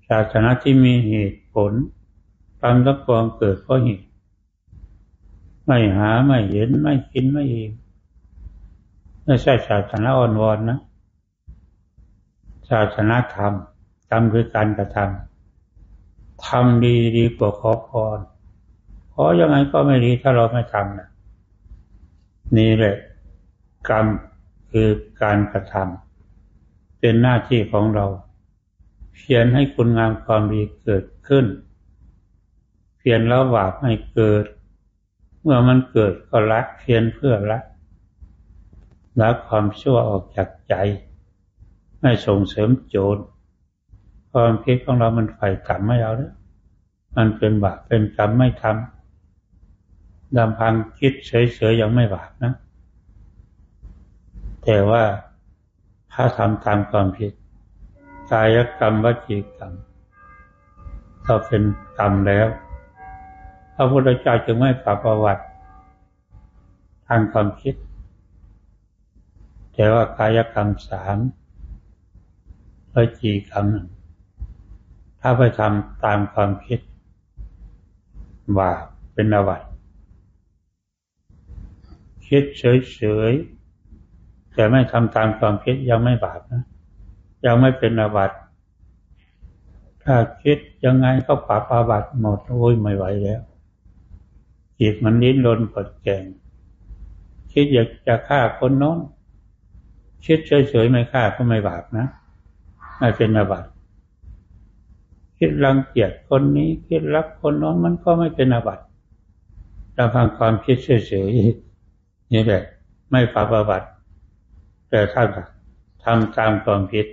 S1: ศาสนาที่มีเหตุผลกรรมทั้งปวงเกิดเพราะเหตุ ไม่หาไม่เห็นไม่กินไม่เองไม่ใช่ศาสนาอ่อนวอนนะศาสนาธรรมธรรมคือการกระทำทำดีดีกว่าขอพรขอยังไงก็ไม่ดีถ้าเราไม่ทำนะนี่แหละกรรมคือการกระทำเป็นหน้าที่ของเรา เพียรให้คุณงามความดีเกิดขึ้น เพียรแล้วบาปไม่เกิด เมื่อมันเกิดก็ละเพียรเพื่อละละความชั่วออกจากใจ ไม่ส่งเสริมโจรความคิดของเรามันฝ่กรรมไม่เอาแล้วมันเป็นบาปเป็นกรรมไม่ทำดำพังคิดเฉยๆยังไม่บาปนะ แต่ว่าถ้าทำตามความผิดกายกรรมวจีกรรมก็เป็นกรรมแล้ว พระพุทธเจ้าจึงไม่ปรับประวัติ ทางความคิด แต่ว่ากายกรรมสามวจีกรรมหนึ่งถ้าไปทำตามความคิดบาปเป็นอวัตคิดเฉยๆแต่ไม่ทำตามความคิดยังไม่บาปนะ ยังไม่เป็นอวัตถ้าคิดยังไงก็ปรับอาบัตหมดโอ้ยไม่ไหวแล้ว จิตมันดิ้นรนกดแกงคิดอยากจะฆ่าคนโน้นคิดเฉยๆไม่ฆ่าก็ไม่บาปนะไม่เป็นอาบัติคิดรังเกียจคนนี้คิดรักคนโน้นมันก็ไม่เป็นอาบัติตามงความคิดเฉยๆนี่แหละไม่ปาบอาบัติแต่ถ้าทำตามความคิด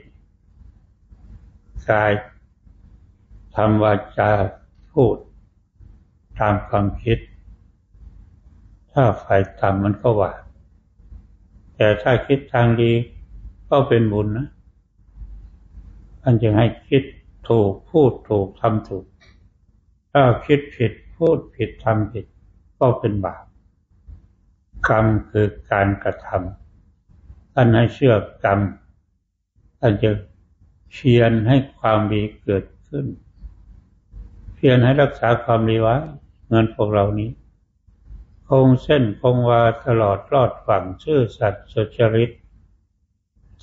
S1: กายทำวาจาพูด ตามความคิด ถ้าฝ่ายต่ำมันก็หวานแต่ถ้าคิดทางดีก็เป็นบุญนะอันจึงให้คิดถูกพูดถูกทำถูก ถ้าคิดผิดพูดผิดทำผิด ก็เป็นบาปกรรมคือการกระทำท่านให้เชื่อกรรมท่านจะเพียรให้ความดีเกิดขึ้น เพีพียรให้รักษาความดีไว้เงินพวกเรานี้ คงเส้นคงวาตลอดรอดฝั่งชื่อสัตว์สุจริต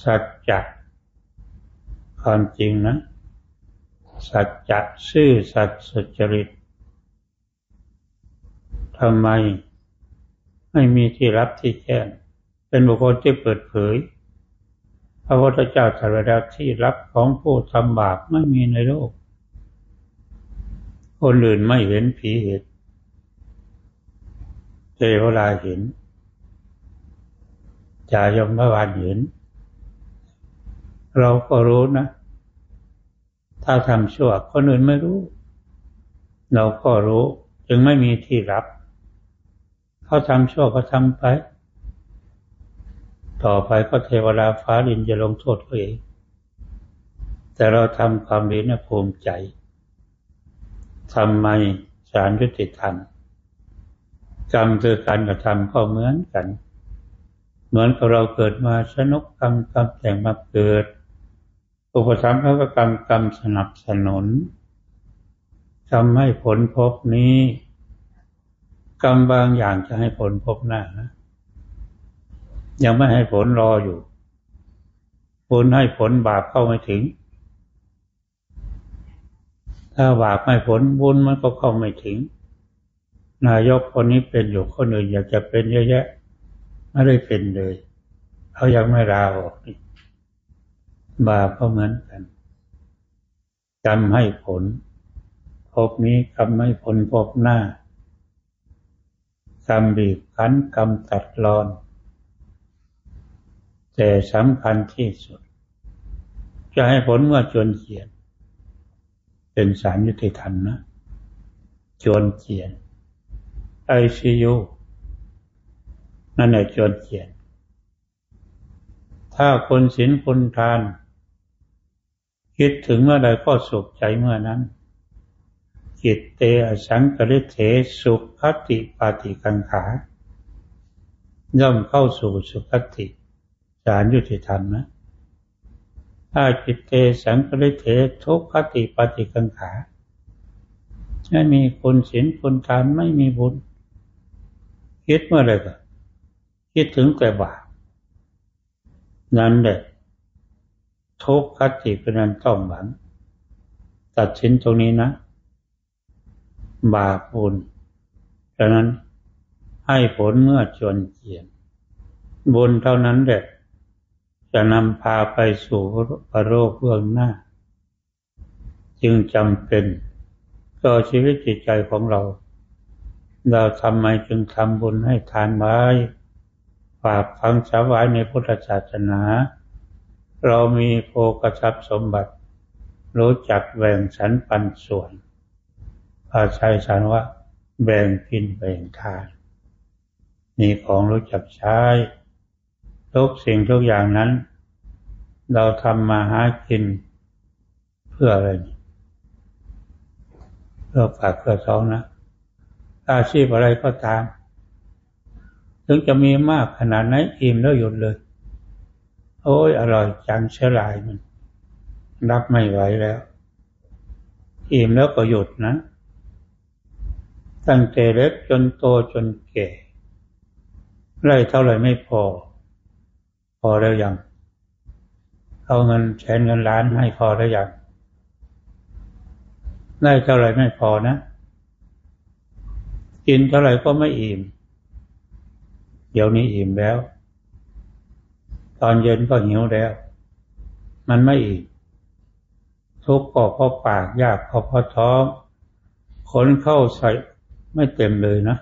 S1: สัจจะความจริงนะ สัจจะชื่อสัตว์สุจริตทำไม ไม่มีที่รับที่แจ้งเป็นบุคคลที่เปิดเผย พระพุทธเจ้าตรัสไว้แล้วที่รับของผู้ทำบาปไม่มีในโลก คนอื่นไม่เห็นผีเห็น เทวดาเห็นจายมพระวานเห็น เราก็รู้นะ ถ้าทำชั่วคนอื่นไม่รู้ เราก็รู้ จึงไม่มีที่รับ เขาทำชั่วก็ทำไป ต่อไปก็เทวดาฟ้าดินจะลงโทษเขาเองแต่เราทำความดีนะภูมิใจทำไมสารยุติธรรม กรรมคือการกระทำก็เหมือนกัน เหมือนกับเราเกิดมาสนุกกรรมกรรมแต่งมาเกิด อุปสรรคเขาก็กรรมกรรมสนับสนุนทำให้ผลพบนี้ กรรมบางอย่างจะให้ผลพบหน้านะยังไม่ให้ผลรออยู่ ผลให้ผลบาปเข้าไม่ถึง ถ้าบาปไม่ผลบุญมันก็เข้าไม่ถึง นายกคนนี้เป็นอยู่คนอื่นอยากจะเป็นเยอะแยะ ไม่ได้เป็นเลยเขายังไม่ลาออกบาปก็เหมือนกันกรรมให้ผลพบนี้กรรมให้ผลพบหน้ากรรมบีบคั้นกรรมตัดรอน แต่สำคัญที่สุด จะให้ผลเมื่อจนเขียน เป็นสารยุติธรรมนะจนเขียน ไอซียูนั่นแหละจนเขียน ถ้าคนศีลคนทาน คิดถึงเมื่อใดก็สุขใจเมื่อนั้น จิตเตอสังกฤเถสุขติปาติกังขา ย่อมเข้าสู่สุขติสารยุติธรรมนะถ้าจิตเตสังกฤเถทุกขติปาติกังขาไม่มีคุณศีลคุณทานไม่มีบุญ คิดเมื่อไรก็คิดถึงแต่บาปนั้นแหละทุกขติเป็นอันต้องหวัง ตัดสินตรงนี้นะ บาปบุญฉะนั้นให้ผลเมื่อจนเกียนบุญเท่านั้นแหละจะนำพาไปสู่พรโลกเบื้องหน้า จึงจำเป็นต่อชีวิตจิตใจของเรา เราทำไมจึงทำบุญให้ทานไว้ฝากฟังสาวายในพุทธศาสนา เรามีโภกทรัพย์สมบัติ รู้จักแบ่งสรรปันส่วนอาชัยสารว่า แบ่งกินแบ่งทานมีของรู้จักใช้ทุกสิ่งทุกอย่างนั้น เราทำมาหากิน เพื่ออะไร เพื่อฝากเพื่อท้องนะ อาชีพอะไรก็ตาม ถึงจะมีมากขนาดไหนอิ่มแล้วหยุดเลย โอ้ยอร่อยจังเชลายมัน รับไม่ไหวแล้ว อิ่มแล้วก็หยุดนะ ตั้งแต่เล็กจนโตจนแก่ไร่เท่าไหร่ไม่พอ พอแล้วยัง เอาเงินแสนเงินล้านให้พอแล้วยังไร่เท่าไหร่ไม่พอนะ กินเท่าไหร่ก็ไม่อิ่ม เดี๋ยวนี้อิ่มแล้ว ตอนเย็นก็หิวแล้ว มันไม่อิ่มทุกข์ก็เพราะปากยากเพราะเพราะท้องขนเข้าใส่ไม่เต็มเลยนะ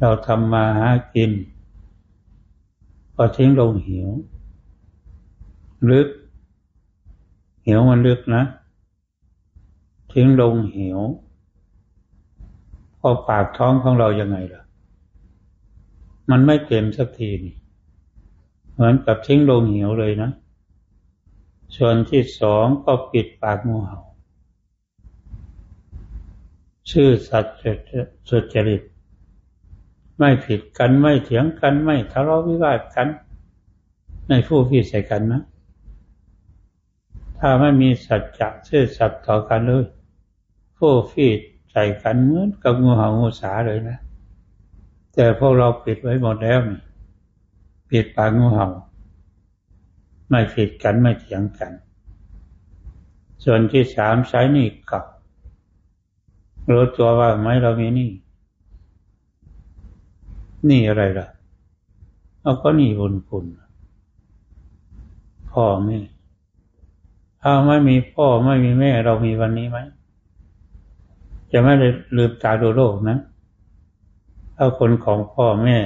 S1: เราทำมาหากินพอทิ้งลงหิว ลึก หิวมันลึกนะ ทิ้งลงหิว พอปากท้องของเรายังไงล่ะ มันไม่เต็มสักทีนี่เหมือนกับทิ้งลงหิวเลยนะ ส่วนที่สองก็ปิดปากงูเห่าชื่อสัตว์สุจริต ไม่ผิดกันไม่เถียงกันไม่ทะเลาะวิวาทกัน ในผู้พิใส่กันนะ ถ้าไม่มีสัจจะซื่อสัตย์ต่อกันเลยผู้ฟีด ส่กันเหมือนกับงูเห่างูสาเลยนะ แต่พวกเราปิดไว้หมดแล้วนี่ปิดปากงูเห่า ไม่ผิดกันไม่เถียงกัน ส่วนที่สามใช้นี่กับรู้ตัวว่าไหมเรามีนี่ นี่อะไรล่ะเราก็นี่บุญคุณพ่อแม่ถ้าไม่มีพ่อไม่มีแม่เรามีวันนี้ไหม จะไม่ลืมตาดูโลกนะ ถ้าคนของพ่อแม่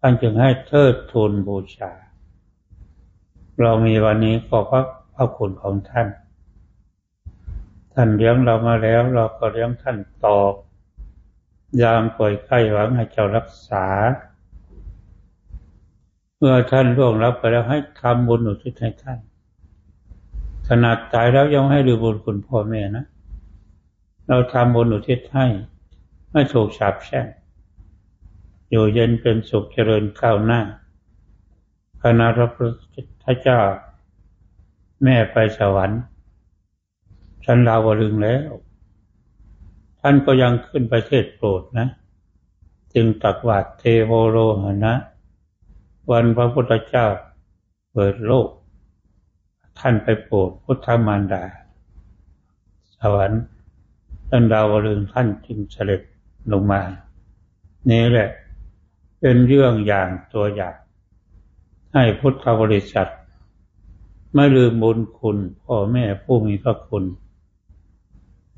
S1: ท่านจึงให้เทิดทูนบูชา เรามีวันนี้ก็เพราะพระคุณของท่าน ท่านเลี้ยงเรามาแล้ว เราก็เลี้ยงท่านตอบ ยามป่วยไข้หวังให้เจ้ารักษา เมื่อท่านร่วงรับไปแล้วให้ทำบุญอุทิศให้ท่านขนาดตายแล้วยังให้ดูบุญคุณพ่อแม่นะ เราทำบุญอุทิศให้ไม่ถูกฉาบแช่งอยู่เย็นเป็นสุขเจริญก้าวหน้าขณะพระพุทธเจ้า แม่ไปสวรรค์ฉันลาวลึงแล้ว ท่านก็ยังขึ้นประเทศโปรดนะ จึงตักวาดเทโวโรหนะ วันพระพุทธเจ้าเปิดโลก ท่านไปโปรดพุทธมารดา สวรรค์ ท่านดาวลึงท่านจึงเสด็จลงมา นี่แหละ เป็นเรื่องอย่างตัวอย่าง ให้พุทธบริษัทไม่ลืมบุญคุณพ่อแม่ผู้มีพระคุณ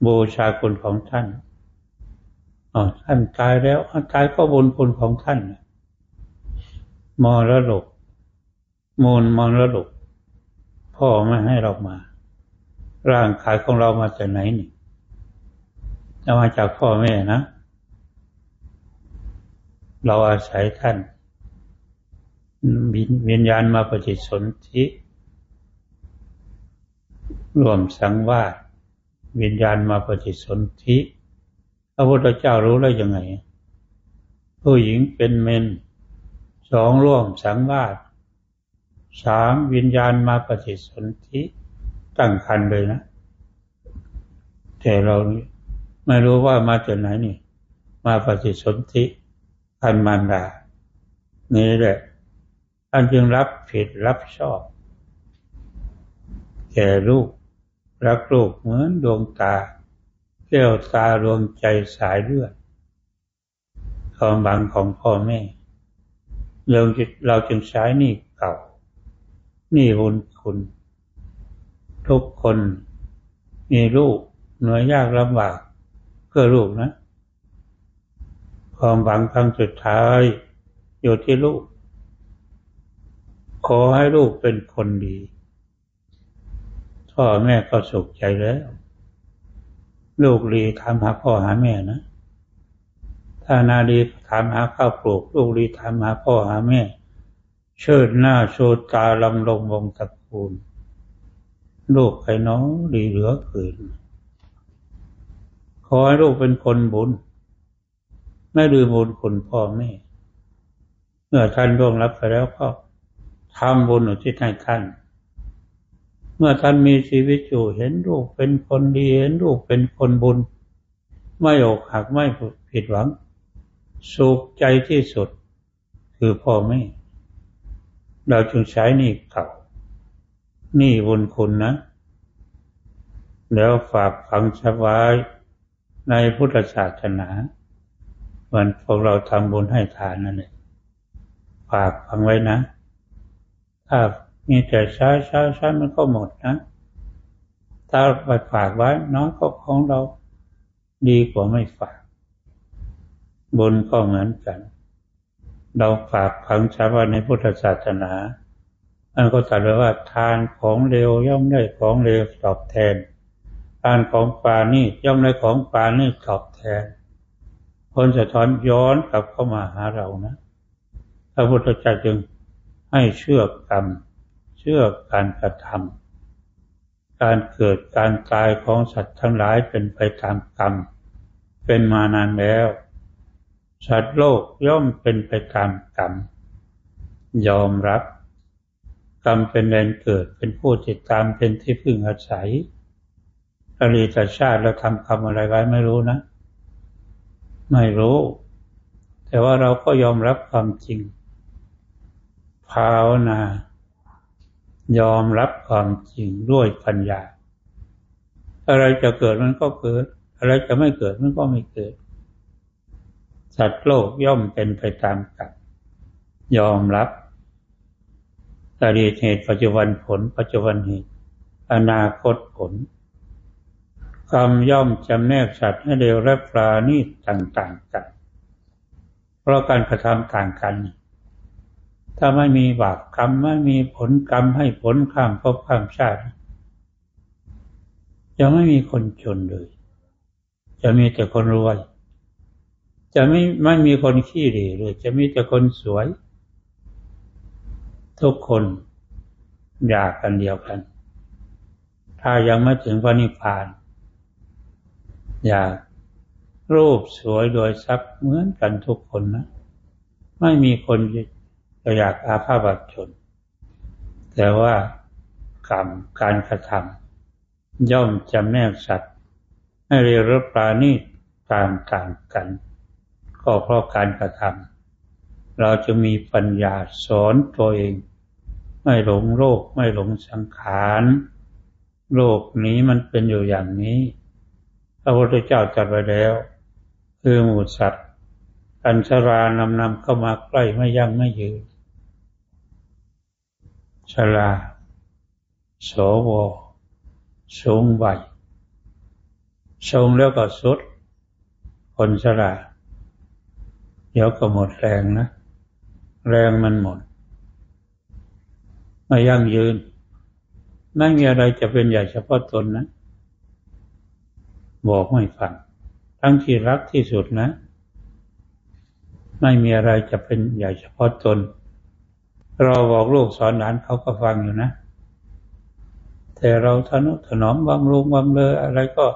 S1: บูชาคุณของท่านอ๋อท่านตายแล้วตายก็บุญคุณของท่านมรดกมูลมรดกพ่อไม่ให้เรามา ร่างกายของเรามาจากไหนนี่ มาจากพ่อแม่นะ เราอาศัยท่านวิญญาณมาปฏิสนธิรวมสังวาสวิญญาณมาปฏิสนธิพระพุทธเจ้ารู้แล้วยังไง ผู้หญิงเป็นเมนสองร่วมสังวาสสามวิญญาณมาปฏิสนธิตั้งคันเลยนะ แต่เรา ไม่รู้ว่ามาจากไหนนี่ มาปฏิสนธิคันมารดานี่แหละ ท่านจึงรับผิดรับชอบ แก่ลูก รักลูกเหมือนดวงตาแก้วตาดวงใจสายเลือดความบังของพ่อแม่เราเราจึงใช้นี่เก่า นี่บุญคุณ ทุกคน มีลูกเหนื่อยยากลำบาก เพื่อลูกนะ ความหวังครั้งสุดท้ายอยู่ที่ลูก ขอให้ลูกเป็นคนดีพ่อแม่ก็สุขใจแล้ว ลูกรีทำหาพ่อหาแม่นะถ้านาดีถามหาข้าวปลูก ลูกรีถามหาพ่อหาแม่ เชิดหน้าโชดตาลำลงวงตระกูลลูกใครน้องดีเหลือเกิน ขอให้ลูกเป็นคนบุญ ไม่ลืมบุญคุณพ่อแม่ เมื่อท่านร่วงรับไปแล้วก็ทำบุญอุทิศให้ท่าน เมื่อท่านมีชีวิตอยู่เห็นลูกเป็นคนดีเห็นลูกเป็นคนบุญ ไม่อกหักไม่ผิดหวัง สุขใจที่สุด คือพ่อแม่ เราจึงใช้นี่เก่า นี่บุญคุณนะ แล้วฝากฝังสบาย ในพุทธศาสนาวันพวกเราทำบุญให้ทานนั่นเองฝากฝังไว้นะ ถ้ามีแต่ช้าช้าช้ามันก็หมดนะ ถ้าไปฝากไว้น้อยก็ของเราดีกว่าไม่ฝาก บุญก็เหมือนกัน เราฝากฝังชาวาในพุทธศาสนาอันก็ตรัสว่าทานของเร็วย่อมได้ของเร็วตอบแทน ทานของปานี่ย่อมได้ของปานี่ตอบแทนคนสะท้อนย้อนกลับเข้ามาหาเรานะพระพุทธเจ้าจึงให้เชื่อกรรม เชื่อการกระทำการเกิดการตายของสัตว์ทั้งหลายเป็นไปตามกรรม เป็นมานานแล้ว สัตว์โลกย่อมเป็นไปตามกรรม ยอมรับ กรรมเป็นแดนเกิดเป็นผู้ติดตามเป็นที่พึ่งอาศัย อริตชาติเราทำกรรมอะไรไว้ไม่รู้นะ ไม่รู้ แต่ว่าเราก็ยอมรับความจริง ภาวนายอมรับความจริงด้วยปัญญา อะไรจะเกิดมันก็เกิด อะไรจะไม่เกิดมันก็ไม่เกิด สัตว์โลกย่อมเป็นไปตามกรรมยอมรับอดีตเหตุปัจจุบันผล ปัจจุบันเหตุ อนาคตผล กรรมย่อมจำแนกสัตว์ให้เร็วและปราณีตต่างๆกัน เพราะการกระทำต่างกัน ถ้าไม่มีบาปกรรมไม่มีผลกรรมให้ผลข้ามภพข้ามชาติจะไม่มีคนจนเลย จะมีแต่คนรวย จะไม่ไม่มีคนขี้เหร่เลย จะมีแต่คนสวย ทุกคนอยากกันเดียวกัน ถ้ายังไม่ถึงพระนิพพาน อยากรูปสวยโดยทรัพย์เหมือนกันทุกคนนะ ไม่มีคนจะอยากอาภาบัตชนแต่ว่ากรรมการกระทำย่อมจำแนกสัตว์ให้เรียรปราณีตามต่างกัน ก็เพราะการกระทำเราจะมีปัญญาสอนตัวเอง ไม่หลงโลกไม่หลงสังขาร โลกนี้มันเป็นอยู่อย่างนี้ ระพุทธเจ้าจัดไว้แล้ว คือหมูสัตว์ อัญชรานำนำเข้ามาใกล้ไม่ยั่งไม่ยืนชราโสวสูงใบทรงแล้วก็สุด คนชราเดี๋ยวก็หมดแรงนะ แรงมันหมด ไม่ยั่งยืน ไม่มีอะไรจะเป็นใหญ่เฉพาะตนนะ บอกไม่ฟัง ทั้งที่รักที่สุดนะ ไม่มีอะไรจะเป็นใหญ่เฉพาะตน เราบอกลูกสอนหลานเขาก็ฟังอยู่นะ แต่เราทนุถนอมบำรุงบำเลออะไรก็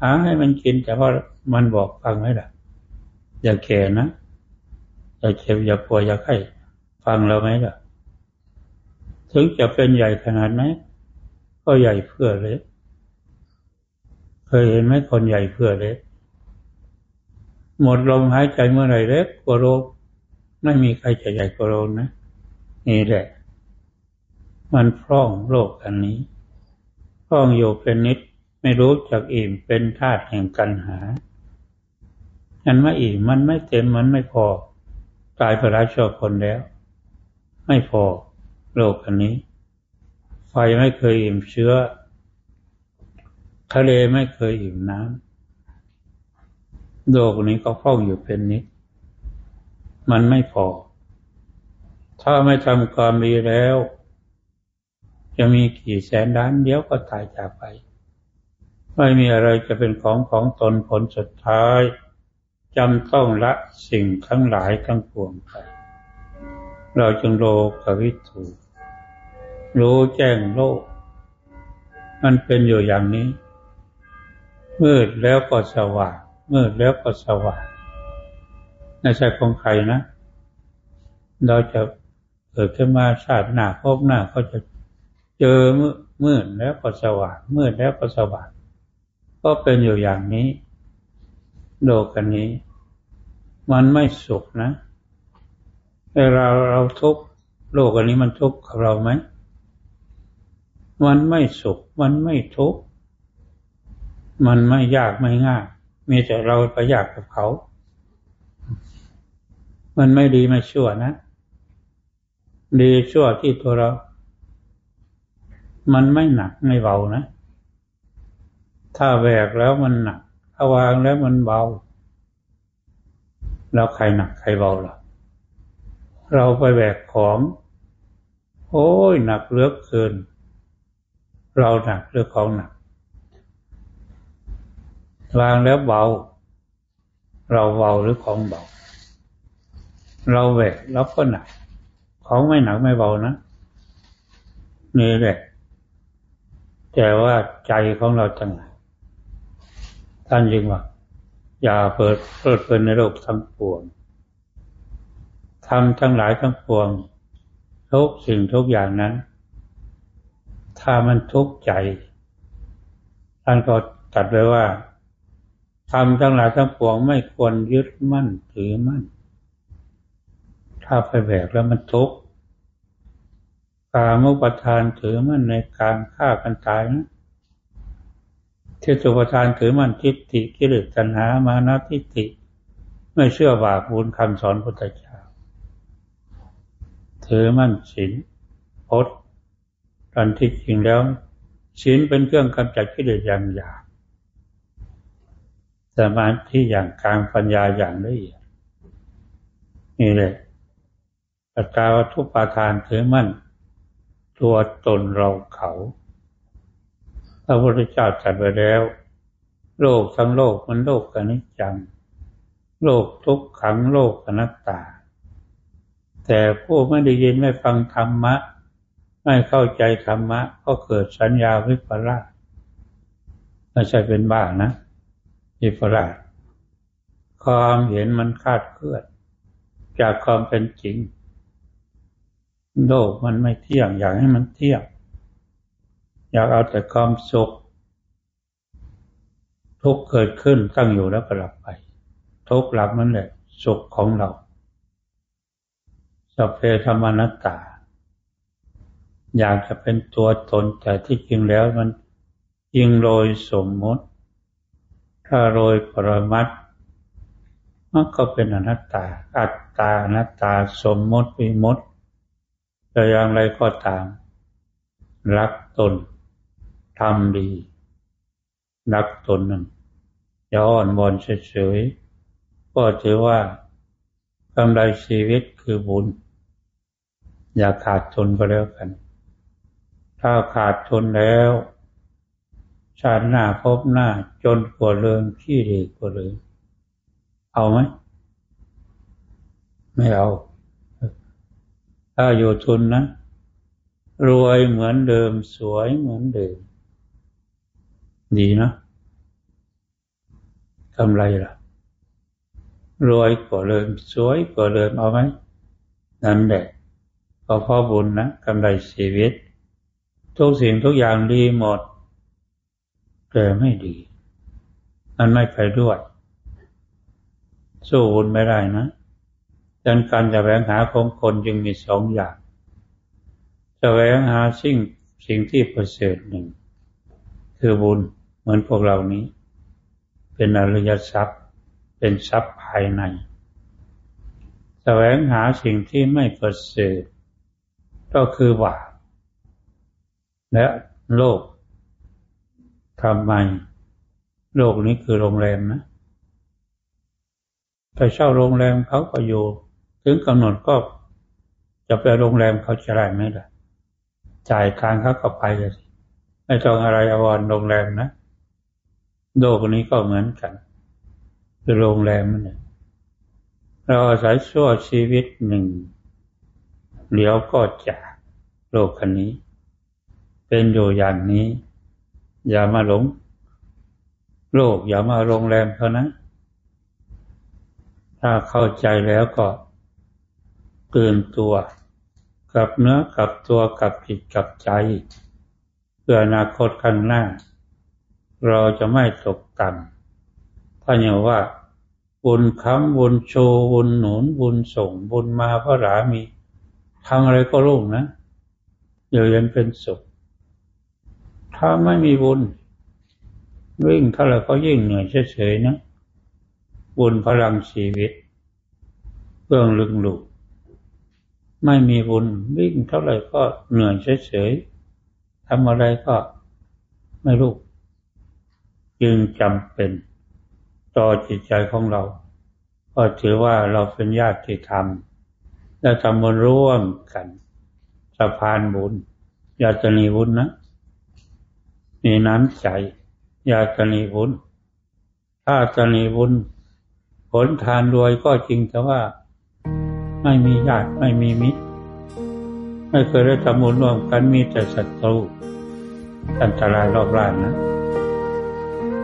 S1: หาให้มันกินแต่ว่ามันบอกฟังไม่ได้อย่าแก่นะ อย่าเจ็บอย่าป่วยอย่าไข้ฟังเราไหมล่ะ ถึงจะเป็นใหญ่ขนาดไหนก็ใหญ่เพื่อเลย เคยเห็นไหมคนใหญ่เพื่อเล็ก หมดลมหายใจเมื่อไหร่เล็กกว่าโรคไม่มีใครจะใหญ่กว่าโรคนะ นี่แหละ มันพร่องโลกอันนี้ พร่องอยู่เป็นนิดไม่รู้จักอิ่มเป็นธาตุแห่งกันหามันไม่อิ่มมันไม่เต็มมันไม่พอ ตายไปหลาชั่วคนแล้ว ไม่พอโลกอันนี้ ไฟไม่เคยอิ่มเชื้อ ทะเลไม่เคยอิ่มน้ำโลกนี้ก็ฟ้องอยู่เป็นนิด มันไม่พอ ถ้าไม่ทำความดีแล้ว จะมีกี่แสนล้านเดียวก็ตายจากไป ไม่มีอะไรจะเป็นของของตนผลสุดท้ายจำต้องละสิ่งทั้งหลายทั้งปวงไป เราจึงโลกวิถูรู้แจ้งโลก มันเป็นอยู่อย่างนี้ มืดแล้วก็สว่าง มืดแล้วก็สว่างในใจของใครนะ เราจะเกิดขึ้นมาชาติหน้าพบหน้าก็จะเจอมืดมืดแล้วก็สว่าง มืดแล้วก็สว่าง ก็เป็นอยู่อย่างนี้ โลกกันนี้ มันไม่สุขนะเวลาเราทุกข์โลกอันนี้มันทุกข์กับเราไหม มันไม่สุข มันไม่ทุกข์ มันไม่ยากไม่ง่ายมีแต่เราไปยากกับเขา มันไม่ดีไม่ชั่วนะ ดีชั่วที่ตัวเรา มันไม่หนักไม่เบานะ ถ้าแบกแล้วมันหนัก ถ้าวางแล้วมันเบา แล้วใครหนักใครเบาล่ะ เราไปแบกของ โอ้ยหนักเลือกเกิน เราหนักหรือของหนัก วางแล้วเบา เราเบาหรือของเบา เราแบกแล้วก็หนัก ของไม่หนักไม่เบานะนี่แหละแต่ว่าใจของเราจังท่านยิงว่า อย่าเปิดเปิดเปิดในโลกทั้งปวงทำทั้งหลายทั้งปวงทุกสิ่งทุกอย่างนั้น ถ้ามันทุกข์ใจท่านก็ตัดไว้ว่า ทำทั้งหลายทั้งปวงไม่ควรยึดมั่นถือมั่น ถ้าไปแบกแล้วมันทุกข์กามุปทานถือมั่นในการฆ่ากันตายนะที่สุปทานถือมั่นทิฏฐิกิเลสตัณหามานะทิฏฐิ ไม่เชื่อบาปบุญคำสอนพุทธเจ้าถือมั่นศีลพจน์ตอนที่จริงแล้วศีลเป็นเครื่องกำจัดกิเลสอย่างหยาบ สมาธิอย่างกลางปัญญาอย่างละเอียดนี่เลยปัจจาวัตถุปาทานถือมั่น ตัวตนเราเขาพระพุทธเจ้าตรัสไปแล้ว โลกทั้งโลกมันโลกอนิจจัง โลกทุกขังโลกอนัตตา แต่ผู้ไม่ได้ยินไม่ฟังธรรมะ ไม่เข้าใจธรรมะ ก็เกิดสัญญาวิปลาสไม่ใช่เป็นบ้านะ วิปลาสความเห็นมันคาดเคลื่อน จากความเป็นจริง โลกมันไม่เที่ยง อยากให้มันเที่ยง อยากเอาแต่ความสุข ทุกเกิดขึ้นตั้งอยู่แล้วก็หลับไป ทุกหลับนั่นแหละสุขของเราสัพเพธรรมนัตตา อยากจะเป็นตัวตนแต่ที่จริงแล้วมันยิงโรยสมมติ ถ้าโรยปรมัตมันก็เป็นอนัตตา อัตตาอนัตตาสมมติวิมติแต่อย่างไรก็ตาม รักตนทำดี รักตนนั้นอย่าอ่อนบอนเฉยๆก็ถือว่ากำไรชีวิตคือบุญ อย่าขาดทุนก็แล้วกัน ถ้าขาดทุนแล้ว ชาติหน้าพบหน้า จนกว่าเริงขี้ดีกว่าเลยเอาไหมไม่เอา ถ้าอยู่ทุนนะ รวยเหมือนเดิมสวยเหมือนเดิม ดีนะกำไรล่ะ รวยกว่าเดิมสวยกว่าเดิมเอาไหมนั่นแหละก็พ่อบุญนะกำไรชีวิต ทุกสิ่งทุกอย่างดีหมด แต่ไม่ดี มันไม่ไปด้วยสู้บุญไม่ได้นะดังการจะแสวงหาของคนจึงมีสองอย่างจะแสวงหาสิ่งสิ่งที่ประเสริฐหนึ่ง คือบุญเหมือนพวกเรานี้ เป็นอริยทรัพย์ เป็นทรัพย์ภายในแสวงหาสิ่งที่ไม่ประเสริฐก็คือบาปและโลก ทำไมโลกนี้คือโรงแรมนะไปเช่าโรงแรมเขาก็อยู่ ถึงกำหนดก็จะไปโรงแรมเขาจะได้ไหมล่ะ จ่ายการเขาก็ไปเลยไม่ต้องอะไรอวรโรงแรมนะโลกนี้ก็เหมือนกันคือโรงแรมนั่เราอาศัยชั่วชีวิตหนึ่งเดี๋ยวก็จากโลกคันนี้ เป็นอยู่อย่างนี้ อย่ามาหลง โลก อย่ามาโรงแรมเท่านั้นถ้าเข้าใจแล้วก็ตื่นตัว กับเนื้อกับตัวกับจิตกับใจ เพื่ออนาคตข้างหน้า เราจะไม่ตกต่ำถ้าอย่างว่าบุญค้ำบุญโชบุญหนุนบุญส่งบุญมาพระรามีทางอะไรก็รุ่งนะ เดี๋ยวยังเป็นสุขาไม่มีบุญ วิ่งเท่าไรก็ยิ่งเหนื่อยเฉยๆนะ บุญพลังชีวิตเบื้องลึงหลุกไม่มีบุญวิ่งเท่าไรก็เหนื่อยเฉยๆทำอะไรก็ไม่รู้จึงจำเป็นต่อจิตใจของเรา ก็ถือว่าเราเป็นญาติธรรม และทำบุญร่วมกัน สะพานบุญญาตินีบุญนะ มีน้ำใจญาตินีบุญถ้าจะนีบุญผลทานรวยก็จริงแต่ว่า ไม่มีญาติไม่มีมิตร ไม่เคยได้ทำบุญร่วมกันมีแต่ศัตรูอันตรายรอบร้านนะ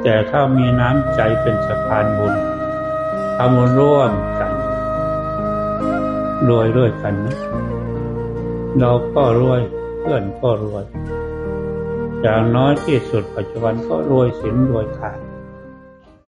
S1: แต่ถ้ามีน้ำใจเป็นสะพานบุญทำบุญร่วมกันรวยด้วยกันนะ เราก็รวยเพื่อนก็รวย อย่างน้อยที่สุดปัจจุบันก็รวยสินรวยทาน